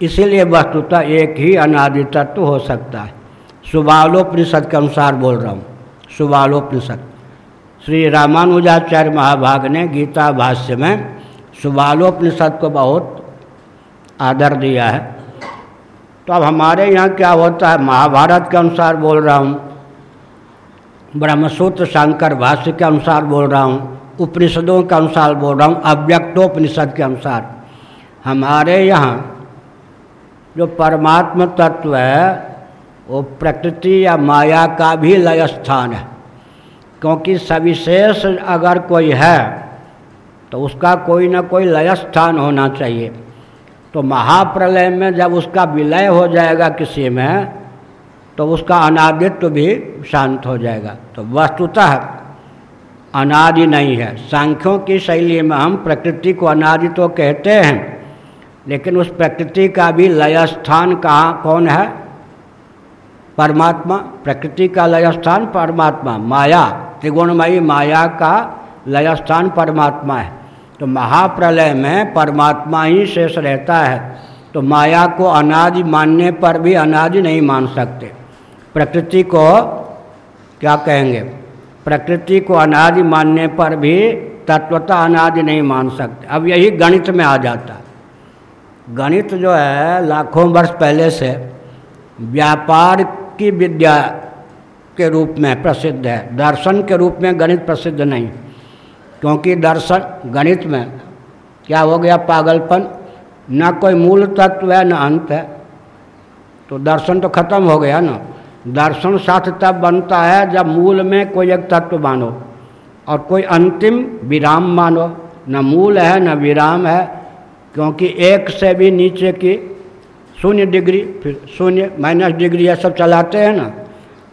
इसीलिए वस्तुतः एक ही अनादि तत्व हो सकता है। सुबालोपनिषद के अनुसार बोल रहा हूँ। सुबालोपनिषद श्री रामानुजाचार्य महाभाग ने गीता भाष्य में सुबालोपनिषद को बहुत आदर दिया है। तो अब हमारे यहाँ क्या होता है? महाभारत के अनुसार बोल रहा हूँ, ब्रह्मसूत्र, शंकर भाष्य के अनुसार बोल रहा हूँ, उपनिषदों के अनुसार बोल रहा हूँ, अव्यक्तोपनिषद के अनुसार। हमारे यहाँ जो परमात्म तत्व है, वो प्रकृति या माया का भी लय स्थान है। क्योंकि सविशेष अगर कोई है तो उसका कोई ना कोई लय स्थान होना चाहिए। तो महाप्रलय में जब उसका विलय हो जाएगा किसी में तो उसका अनादित्व भी शांत हो जाएगा। तो वस्तुतः अनादि नहीं है। सांख्यों की शैली में हम प्रकृति को अनादि तो कहते हैं, लेकिन उस प्रकृति का भी लय स्थान कहाँ, कौन है? परमात्मा। प्रकृति का लय स्थान परमात्मा। माया, त्रिगुणमयी माया का लय स्थान परमात्मा है। तो महाप्रलय में परमात्मा ही शेष रहता है। तो माया को अनादि मानने पर भी अनादि नहीं मान सकते। प्रकृति को क्या कहेंगे? प्रकृति को अनादि मानने पर भी तत्वता अनादि नहीं मान सकते। अब यही गणित में आ जाता। गणित जो है, लाखों वर्ष पहले से व्यापार की विद्या के रूप में प्रसिद्ध है। दर्शन के रूप में गणित प्रसिद्ध नहीं। क्योंकि दर्शन गणित में क्या हो गया पागलपन? न कोई मूल तत्व है, न अंत है। तो दर्शन तो खत्म हो गया ना। दर्शन साथ तब बनता है जब मूल में कोई एक तत्व मानो और कोई अंतिम विराम मानो। न मूल है, न विराम है, क्योंकि एक से भी नीचे की शून्य डिग्री, फिर शून्य माइनस डिग्री ये सब चलाते हैं ना।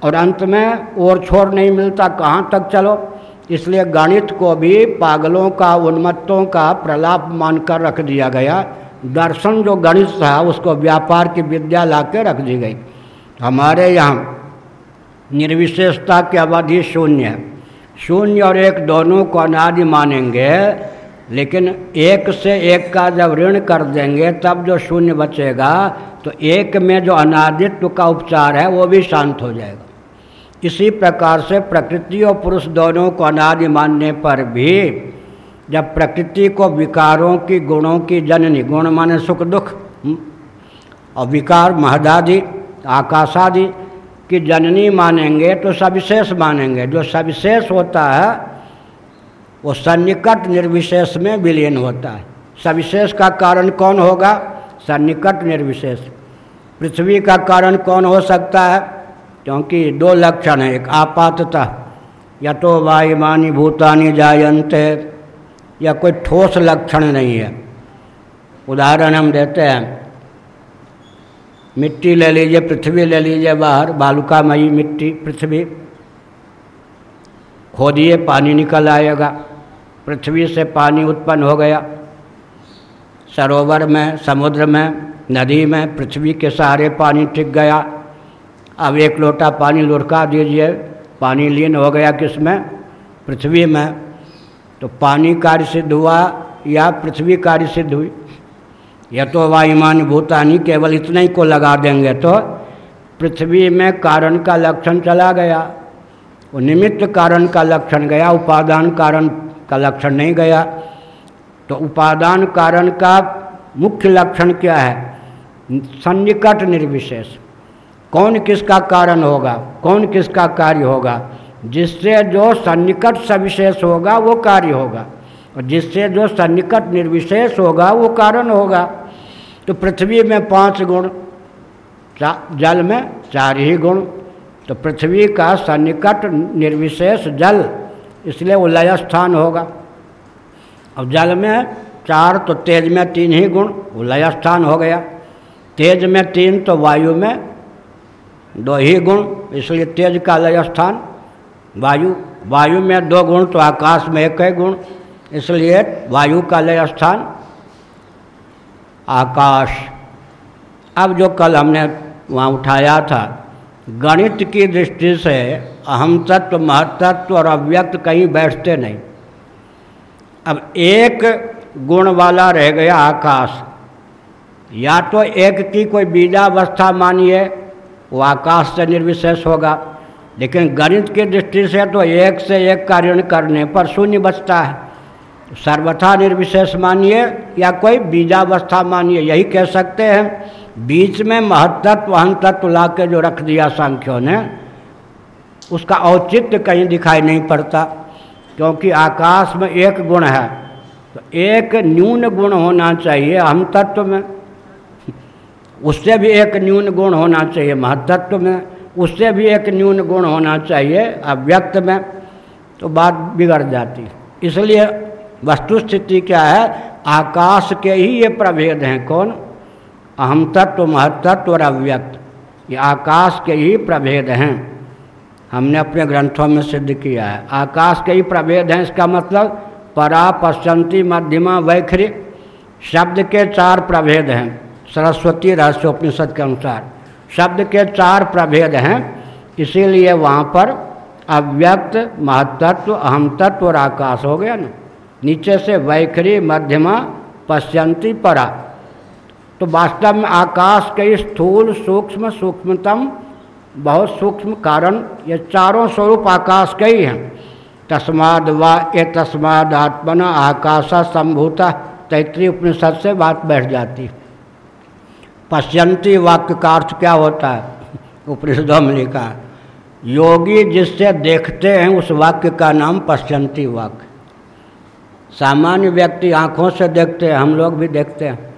और अंत में और छोर नहीं मिलता, कहाँ तक चलो? इसलिए गणित को भी पागलों का, उन्मत्तों का प्रलाप मानकर रख दिया गया। दर्शन जो गणित था, उसको व्यापार की विद्या ला के रख दी गई। हमारे यहाँ निर्विशेषता की अवधि शून्य है। शून्य और एक दोनों को अनादि मानेंगे, लेकिन एक से एक का जब ऋण कर देंगे, तब जो शून्य बचेगा तो एक में जो अनादित्व का उपचार है, वो भी शांत हो जाएगा। इसी प्रकार से प्रकृति और पुरुष दोनों को अनादि मानने पर भी जब प्रकृति को विकारों की गुणों की जननी गुण माने सुख दुख हम्म, और विकार महदादि आकाशादि की जननी मानेंगे तो सविशेष मानेंगे। जो सविशेष होता है वो सन्निकट निर्विशेष में विलीन होता है। सविशेष का कारण कौन होगा? सन्निकट निर्विशेष। पृथ्वी का कारण कौन हो सकता है? क्योंकि दो लक्षण है, एक आपातता, या तो वायुमानी भूतानी जायंते या कोई ठोस लक्षण नहीं है। उदाहरण हम देते हैं, मिट्टी ले लीजिए, पृथ्वी ले लीजिए बाहर, बालुकामयी मिट्टी, पृथ्वी। खोदिए, पानी निकल आएगा, पृथ्वी से पानी उत्पन्न हो गया। सरोवर में, समुद्र में, नदी में, पृथ्वी के सहारे पानी टिक गया। अब एक लोटा पानी लुढ़का दीजिए। पानी लीन हो गया किसमें? पृथ्वी में। तो पानी कार्य सिद्ध हुआ या पृथ्वी कार्य सिद्ध हुई? या तो वायुमान भूतानी केवल इतने ही को लगा देंगे तो पृथ्वी में कारण का लक्षण चला गया। वो निमित्त कारण का लक्षण गया, उपादान कारण का लक्षण नहीं गया। तो उपादान कारण का मुख्य लक्षण क्या है? सन्निकट निर्विशेष। कौन किसका कारण होगा, कौन किसका कार्य होगा, जिससे जो सन्निकट सविशेष होगा वो कार्य होगा, और जिससे जो सन्निकट निर्विशेष होगा वो कारण होगा। तो पृथ्वी में पाँच गुण जल में चार ही गुण तो पृथ्वी का सन्निकट निर्विशेष जल, इसलिए वो लय स्थान होगा। अब जल में चार तो तेज में तीन ही गुण, वो लय स्थान हो गया। तेज में तीन तो वायु में दो ही गुण इसलिए तेज का लय स्थान। वायु वायु में दो गुण तो आकाश में एक है गुण, इसलिए वायु का लय स्थान। आकाश, अब जो कल हमने वहाँ उठाया था, गणित की दृष्टि से अहम तत्व, महतत्व और अव्यक्त कहीं बैठते नहीं। अब एक गुण वाला रह गया आकाश। या तो एक की कोई बीजावस्था मानिए वो आकाश से निर्विशेष होगा। लेकिन गणित की दृष्टि से तो एक से एक कार्य करने पर शून्य बचता है। सर्वथा निर्विशेष मानिए या कोई बीजावस्था मानिए, यही कह सकते हैं, बीच में महत्त्व अहम तत्व ला के जो रख दिया सांख्यों ने, उसका औचित्य कहीं दिखाई नहीं पड़ता, क्योंकि आकाश में एक गुण है। तो एक न्यून गुण होना चाहिए अहम तत्व में। उससे भी एक न्यून गुण होना चाहिए महत्त्व में, उससे भी एक न्यून गुण होना चाहिए अव्यक्त में तो बात बिगड़ जाती। इसलिए वस्तु स्थिति क्या है? आकाश के ही ये प्रभेद हैं। कौन? अहम तत्व, महत्त्व और अव्यक्त। ये आकाश के ही प्रभेद हैं। हमने अपने ग्रंथों में सिद्ध किया है। आकाश के ही प्रभेद हैं, इसका मतलब परा पश्चंती मध्यमा, वैखरी, शब्द के चार प्रभेद हैं। सरस्वती रहस्योपनिषद के अनुसार। शब्द के चार प्रभेद हैं, इसीलिए वहाँ पर अव्यक्त महत्त्व अहम तत्व और आकाश हो गया ना। नीचे से वैखरी, मध्यमा, पश्यंती, परा। तो वास्तव में आकाश के स्थूल, सूक्ष्म, सूक्ष्मतम, बहुत सूक्ष्म कारण, ये चारों स्वरूप आकाश के ही हैं। तस्माद वा ये तस्माद आत्मना आकाशा संभूता, तैतृय उपनिषद से बात बैठ जाती पश्यंती वाक्य का अर्थ क्या होता है? उपनिषदों में लिखा योगी जिससे देखते हैं, उस वाक्य का नाम पश्यंती वाक्य। सामान्य व्यक्ति आँखों से देखते हैं, हम लोग भी देखते हैं।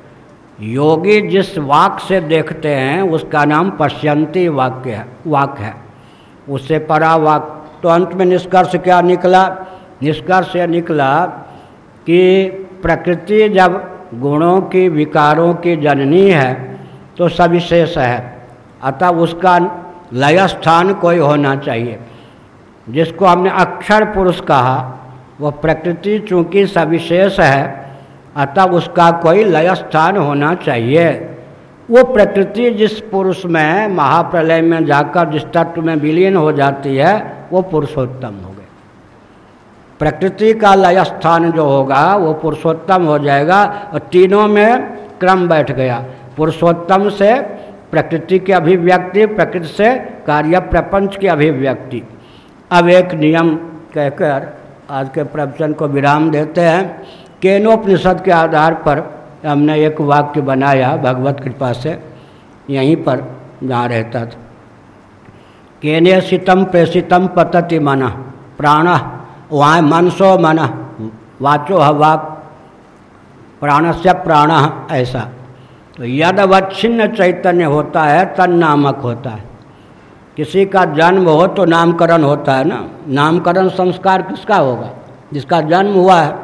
योगी जिस वाक से देखते हैं, उसका नाम पश्यंती वाक्य है वाक्य है। उससे परा वाक। तो अंत में निष्कर्ष क्या निकला? निष्कर्ष यह निकला कि प्रकृति जब गुणों की, विकारों की जननी है तो सविशेष है। अतः उसका लय स्थान कोई होना चाहिए। जिसको हमने अक्षर पुरुष कहा वह प्रकृति चूँकि सविशेष है, अतः उसका कोई लय स्थान होना चाहिए। वो प्रकृति जिस पुरुष में, महाप्रलय में जाकर जिस तत्व में विलीन हो जाती है, वो पुरुषोत्तम हो गए। प्रकृति का लय स्थान जो होगा, वो पुरुषोत्तम हो जाएगा और तीनों में क्रम बैठ गया। पुरुषोत्तम से, प्रकृति की अभिव्यक्ति, प्रकृति से कार्य प्रपंच की अभिव्यक्ति। अब एक नियम कहकर आज के प्रवचन को विराम देते हैं। केनोपनिषद के आधार पर हमने एक वाक्य बनाया भगवत कृपा से, यहीं पर जहाँ रहता था। केने शीतम प्रेषितम पतति मन, प्राण वहाँ मनसो मन, वाचो हवाक प्राण से प्राण, ऐसा। तो यद अवच्छिन्न चैतन्य होता है, तन नामक होता है। किसी का जन्म हो तो नामकरण होता है ना। नामकरण संस्कार किसका होगा? जिसका जन्म हुआ है,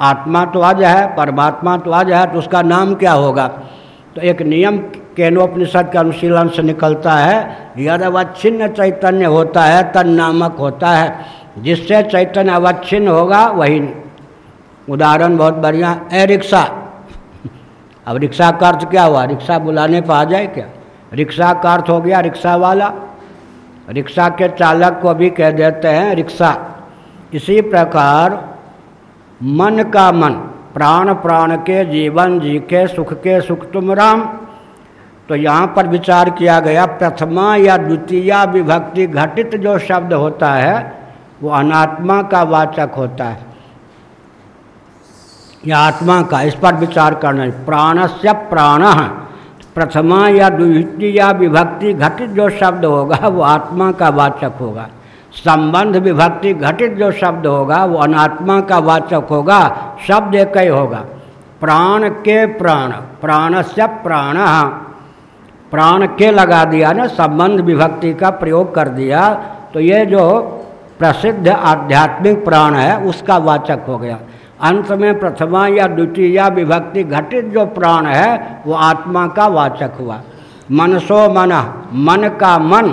आत्मा तो आज है, परमात्मा तो आज है तो उसका नाम क्या होगा? तो एक नियम केनोपनिषद के अनुशीलन से निकलता है यद अवच्छिन्न चैतन्य होता है, तन नामक होता है। जिससे चैतन्य अवच्छिन्न होगा, वही उदाहरण बहुत बढ़िया, ए रिक्शा। अब रिक्शा का अर्थ क्या हुआ रिक्शा बुलाने पर आ जाए क्या? रिक्शा का अर्थ हो गया, रिक्शा वाला। रिक्शा के चालक को भी कह देते हैं, रिक्शा। इसी प्रकार मन का मन, प्राण प्राण के, जीवन जी के, सुख के, सुख तुम राम। तो यहाँ पर विचार किया गया, प्रथमा या द्वितीय विभक्ति घटित जो शब्द होता है, वो अनात्मा का वाचक होता है। या आत्मा का, इस पर विचार करना है। प्राणस्य प्राण। प्रथमा या द्वितीय या विभक्ति घटित जो शब्द होगा, वो आत्मा का वाचक होगा। संबंध विभक्ति घटित जो शब्द होगा, वो अनात्मा का वाचक होगा, शब्द एक ही होगा। प्राण के प्राण प्राण से प्राण। प्राण के लगा दिया ना, संबंध विभक्ति का प्रयोग कर दिया तो ये जो प्रसिद्ध आध्यात्मिक प्राण है, उसका वाचक हो गया। अंत में प्रथमा या द्वितीय विभक्ति घटित जो प्राण है, वो आत्मा का वाचक हुआ। मनसो मन मन का मन।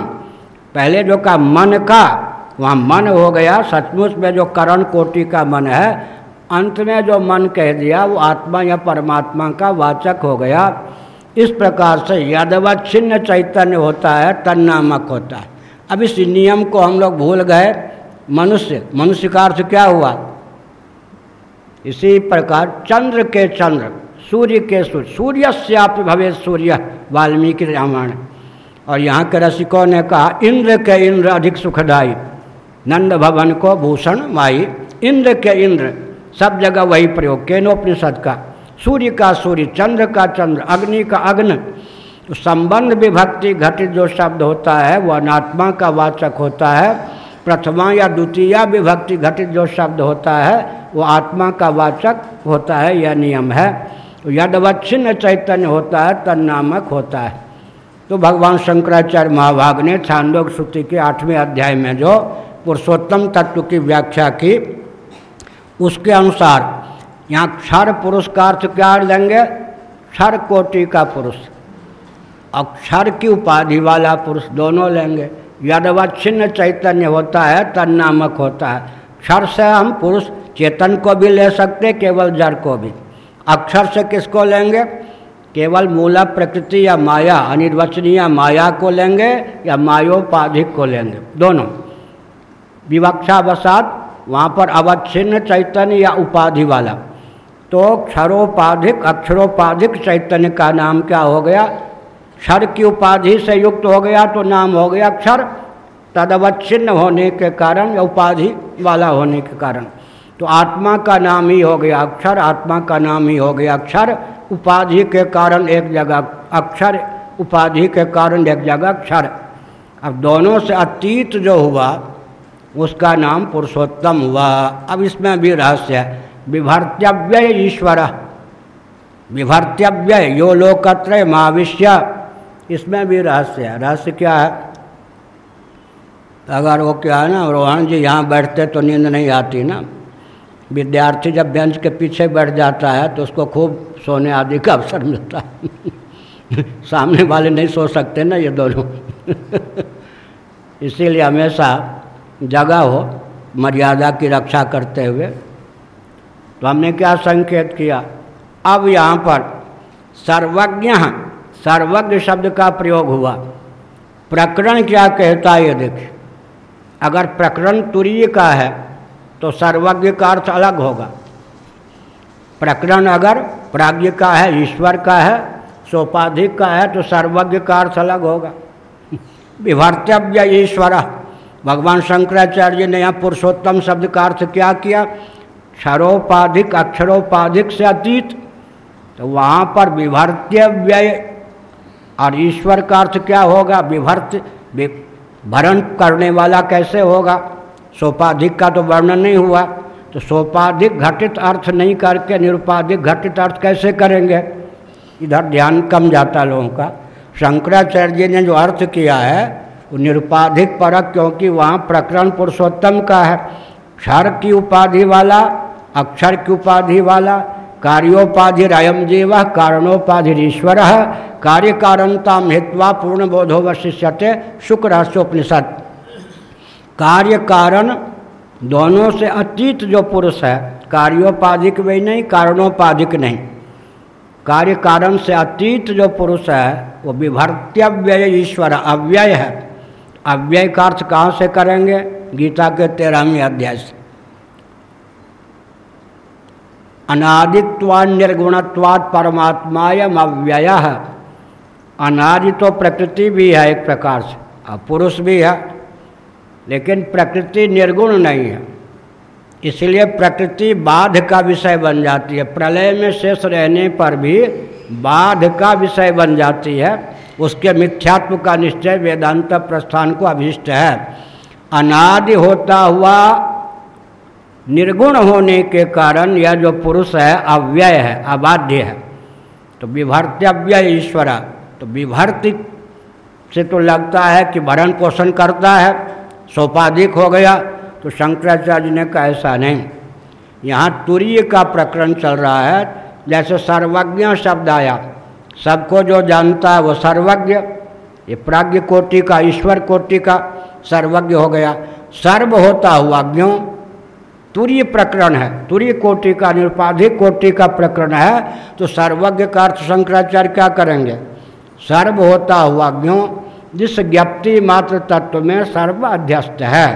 पहले जो का मन का, वहाँ मन हो गया। सचमुच में जो करण कोटि का मन है, अंत में जो मन कह दिया, वो आत्मा या परमात्मा का वाचक हो गया। इस प्रकार से यदवच्छिन्न चैतन्य होता है, तन नामक होता है। अब इस नियम को हम लोग भूल गए। मनुष्य मनुष्य का अर्थ क्या हुआ? इसी प्रकार चंद्र के चंद्र, सूर्य के सूर्य सूर्य से आप भवे सूर्य, वाल्मीकि रामायण। और यहाँ के रसिकों ने कहा, इंद्र के इंद्र अधिक सुखदायी, नंद भवन को भूषण माई, इंद्र के इंद्र, सब जगह वही प्रयोग, केनोपनिषद का, सूर्य का सूर्य, चंद्र का चंद्र, अग्नि का अग्न संबंध विभक्ति घटित जो शब्द होता है वह अनात्मा का वाचक होता है प्रथमा या द्वितीय विभक्ति घटित जो शब्द होता है, वो आत्मा का वाचक होता है, यह नियम है। यदवच्छिन्न चैतन्य होता है तन नामक होता है। तो भगवान शंकराचार्य महाभाग ने छांदोग श्रुति के आठवें अध्याय में जो पुरुषोत्तम तत्व की व्याख्या की, उसके अनुसार यहाँ क्षर पुरुष का अर्थ क्या लेंगे? क्षर कोटि का पुरुष। अक्षर की उपाधि वाला पुरुष दोनों लेंगे। यदवच्छिन्न चैतन्य होता है, तन नामक होता है। क्षर से हम पुरुष चेतन को भी ले सकते केवल जड़ को भी। अक्षर से किसको लेंगे? केवल मूला प्रकृति या माया, अनिर्वचनीय माया को लेंगे या मायोपाधिक को लेंगे। दोनों। विवक्षावसात वहाँ पर अवच्छिन्न चैतन्य या उपाधि वाला। तो क्षरोपाधिक, अक्षरोपाधिक चैतन्य का नाम क्या हो गया? क्षर की उपाधि से युक्त हो गया तो नाम हो गया क्षर। तदवच्छिन्न होने के कारण या उपाधि वाला होने के कारण। तो आत्मा का नाम ही हो गया अक्षर, आत्मा का नाम ही हो गया अक्षर उपाधि के कारण एक जगह अक्षर, उपाधि के कारण एक जगह अक्षर अब दोनों से अतीत जो हुआ, उसका नाम पुरुषोत्तम हुआ। अब इसमें भी रहस्य है। विभर्त्यव्यय ईश्वर। विभर्त्यव्यय यो लोकत्र महाविश्य इसमें भी रहस्य है। रहस्य क्या है? अगर वो क्या है ना, रोहन जी यहाँ बैठते तो नींद नहीं आती ना। विद्यार्थी जब बेंच के पीछे बैठ जाता है तो उसको खूब सोने आदि का अवसर मिलता है। (laughs) सामने वाले नहीं सो सकते ना ये दोनों। (laughs) इसीलिए हमेशा जगह हो, मर्यादा की रक्षा करते हुए। तो हमने क्या संकेत किया? अब यहाँ पर सर्वज्ञ सर्वज्ञ शब्द का प्रयोग हुआ। प्रकरण क्या कहता है, ये देखिए अगर प्रकरण तुरीय का है तो सर्वज्ञ का अर्थ अलग होगा। प्रकरण अगर प्राज्ञ का है, ईश्वर का है, सोपाधिक का है तो सर्वज्ञ का अर्थ अलग होगा। विभर्तव्य ईश्वर। भगवान शंकराचार्य ने यहाँ पुरुषोत्तम शब्द का अर्थ क्या किया? क्षरोपाधिक, अक्षरोपाधिक से अतीत। तो वहाँ पर विभर्त्य व्यय और ईश्वर का अर्थ क्या होगा? विभर्त भरण करने वाला कैसे होगा? सोपाधिक का तो वर्णन नहीं हुआ। तो सोपाधिक घटित अर्थ नहीं करके निरुपाधिक घटित अर्थ कैसे करेंगे? इधर ध्यान कम जाता लोगों का। शंकराचार्य जी ने जो अर्थ किया है, वो निरुपाधिक परक क्योंकि वहाँ प्रकरण पुरुषोत्तम का है। क्षर की उपाधि वाला, अक्षर की उपाधि वाला कार्योपाधि अयम जीव कारणोपाधि ईश्वर कार्य कारणता हित्वा पूर्ण बोधो वशिष्यते शुक्र उपनिषद कार्य कारण दोनों से अतीत जो पुरुष है, कार्योपाधिक भी नहीं, कारणोपाधिक नहीं। कार्य कारण से अतीत जो पुरुष है, वो विभर्त्यव्यय ईश्वर, अव्यय है। अव्यय का अर्थ कहाँ से करेंगे? गीता के तेरहवीं अध्याय से। अनादित्वान निर्गुणत्वाद परमात्मायम अव्यय अनादि तो प्रकृति भी है एक प्रकार से, और पुरुष भी है, लेकिन प्रकृति निर्गुण नहीं है। इसलिए प्रकृति बाध का विषय बन जाती है। प्रलय में शेष रहने पर भी बाध का विषय बन जाती है। उसके मिथ्यात्व का निश्चय वेदांत प्रस्थान को अभिष्ट है। अनादि होता हुआ निर्गुण होने के कारण यह जो पुरुष है, अव्यय है, अबाध्य है। तो विभर्त्यव्यय ईश्वर। तो विभर्ति से तो लगता है कि भरण पोषण करता है, सोपाधिक हो गया तो शंकराचार्य ने कहा, ऐसा नहीं। यहाँ तुरीय का प्रकरण चल रहा है, जैसे सर्वज्ञ शब्द आया। सबको जो जानता है वो सर्वज्ञ। ये प्राज्ञ कोटि का, ईश्वर कोटि का सर्वज्ञ हो गया। सर्व होता हुआ ज्ञो तुरीय प्रकरण है। तुरीय कोटि का निरुपाधिक कोटि का प्रकरण है तो सर्वज्ञ का अर्थ शंकराचार्य क्या करेंगे? सर्व होता हुआ ज्ञो जिस ज्ञप्ति मात्र तत्व में सर्व अध्यस्त है,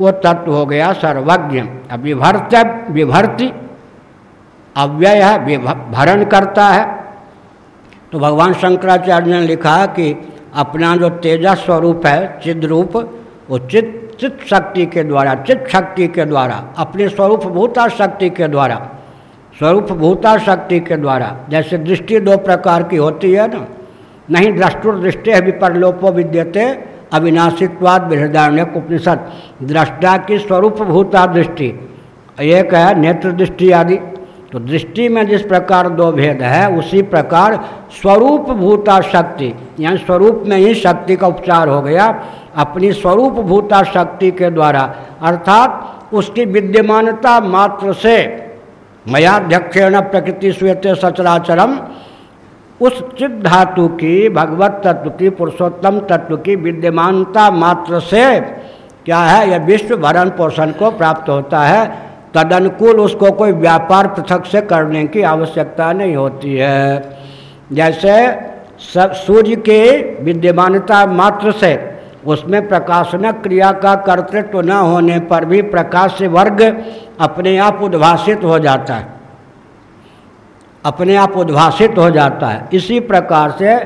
वो तत्व हो गया सर्वज्ञ। अब विभर्त, विभर्ति, अव्यय है भरण करता है। तो भगवान शंकराचार्य ने लिखा कि अपना जो तेजा स्वरूप है चिद रूप वो चित चित शक्ति के द्वारा, चित शक्ति के द्वारा, अपने स्वरूप भूता शक्ति के द्वारा, स्वरूप भूता शक्ति के द्वारा, जैसे दृष्टि दो प्रकार की होती है ना, नहीं दृष्टुर्दृष्टि है, विपरलोपो विद्यते, अविनाशित्वाद, बृहदारण्य उपनिषद दृष्टा की स्वरूप भूता दृष्टि, एक है नेत्र दृष्टि आदि तो दृष्टि में जिस प्रकार दो भेद है, उसी प्रकार स्वरूप भूता शक्ति यानी स्वरूप में ही शक्ति का उपचार हो गया। अपनी स्वरूप भूता शक्ति के द्वारा, अर्थात उसकी विद्यमानता मात्र से मयाध्यक्षेण प्रकृति स्वेत सचराचरम, उस चित धातु की, भगवत तत्व की, पुरुषोत्तम तत्व की विद्यमानता मात्र से क्या है, यह विश्व भरण पोषण को प्राप्त होता है। तदनुकूल उसको कोई व्यापार पृथक से करने की आवश्यकता नहीं होती है। जैसे सूर्य के विद्यमानता मात्र से उसमें प्रकाशन क्रिया का कर्तृत्व तो न होने पर भी प्रकाश वर्ग अपने आप उद्भाषित हो जाता है। अपने आप उद्भाषित हो जाता है। इसी प्रकार से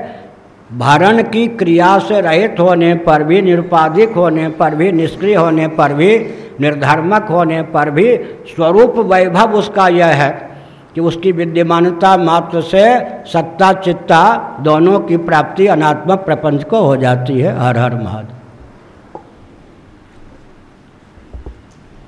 भरण की क्रिया से रहित होने पर भी, निरुपाधिक होने पर भी, निष्क्रिय होने पर भी निर्धर्मक होने पर भी स्वरूप वैभव उसका यह है कि उसकी विद्यमानता मात्र से सत्ता, चित्ता दोनों की प्राप्ति अनात्मक प्रपंच को हो जाती है, हर हर महादेव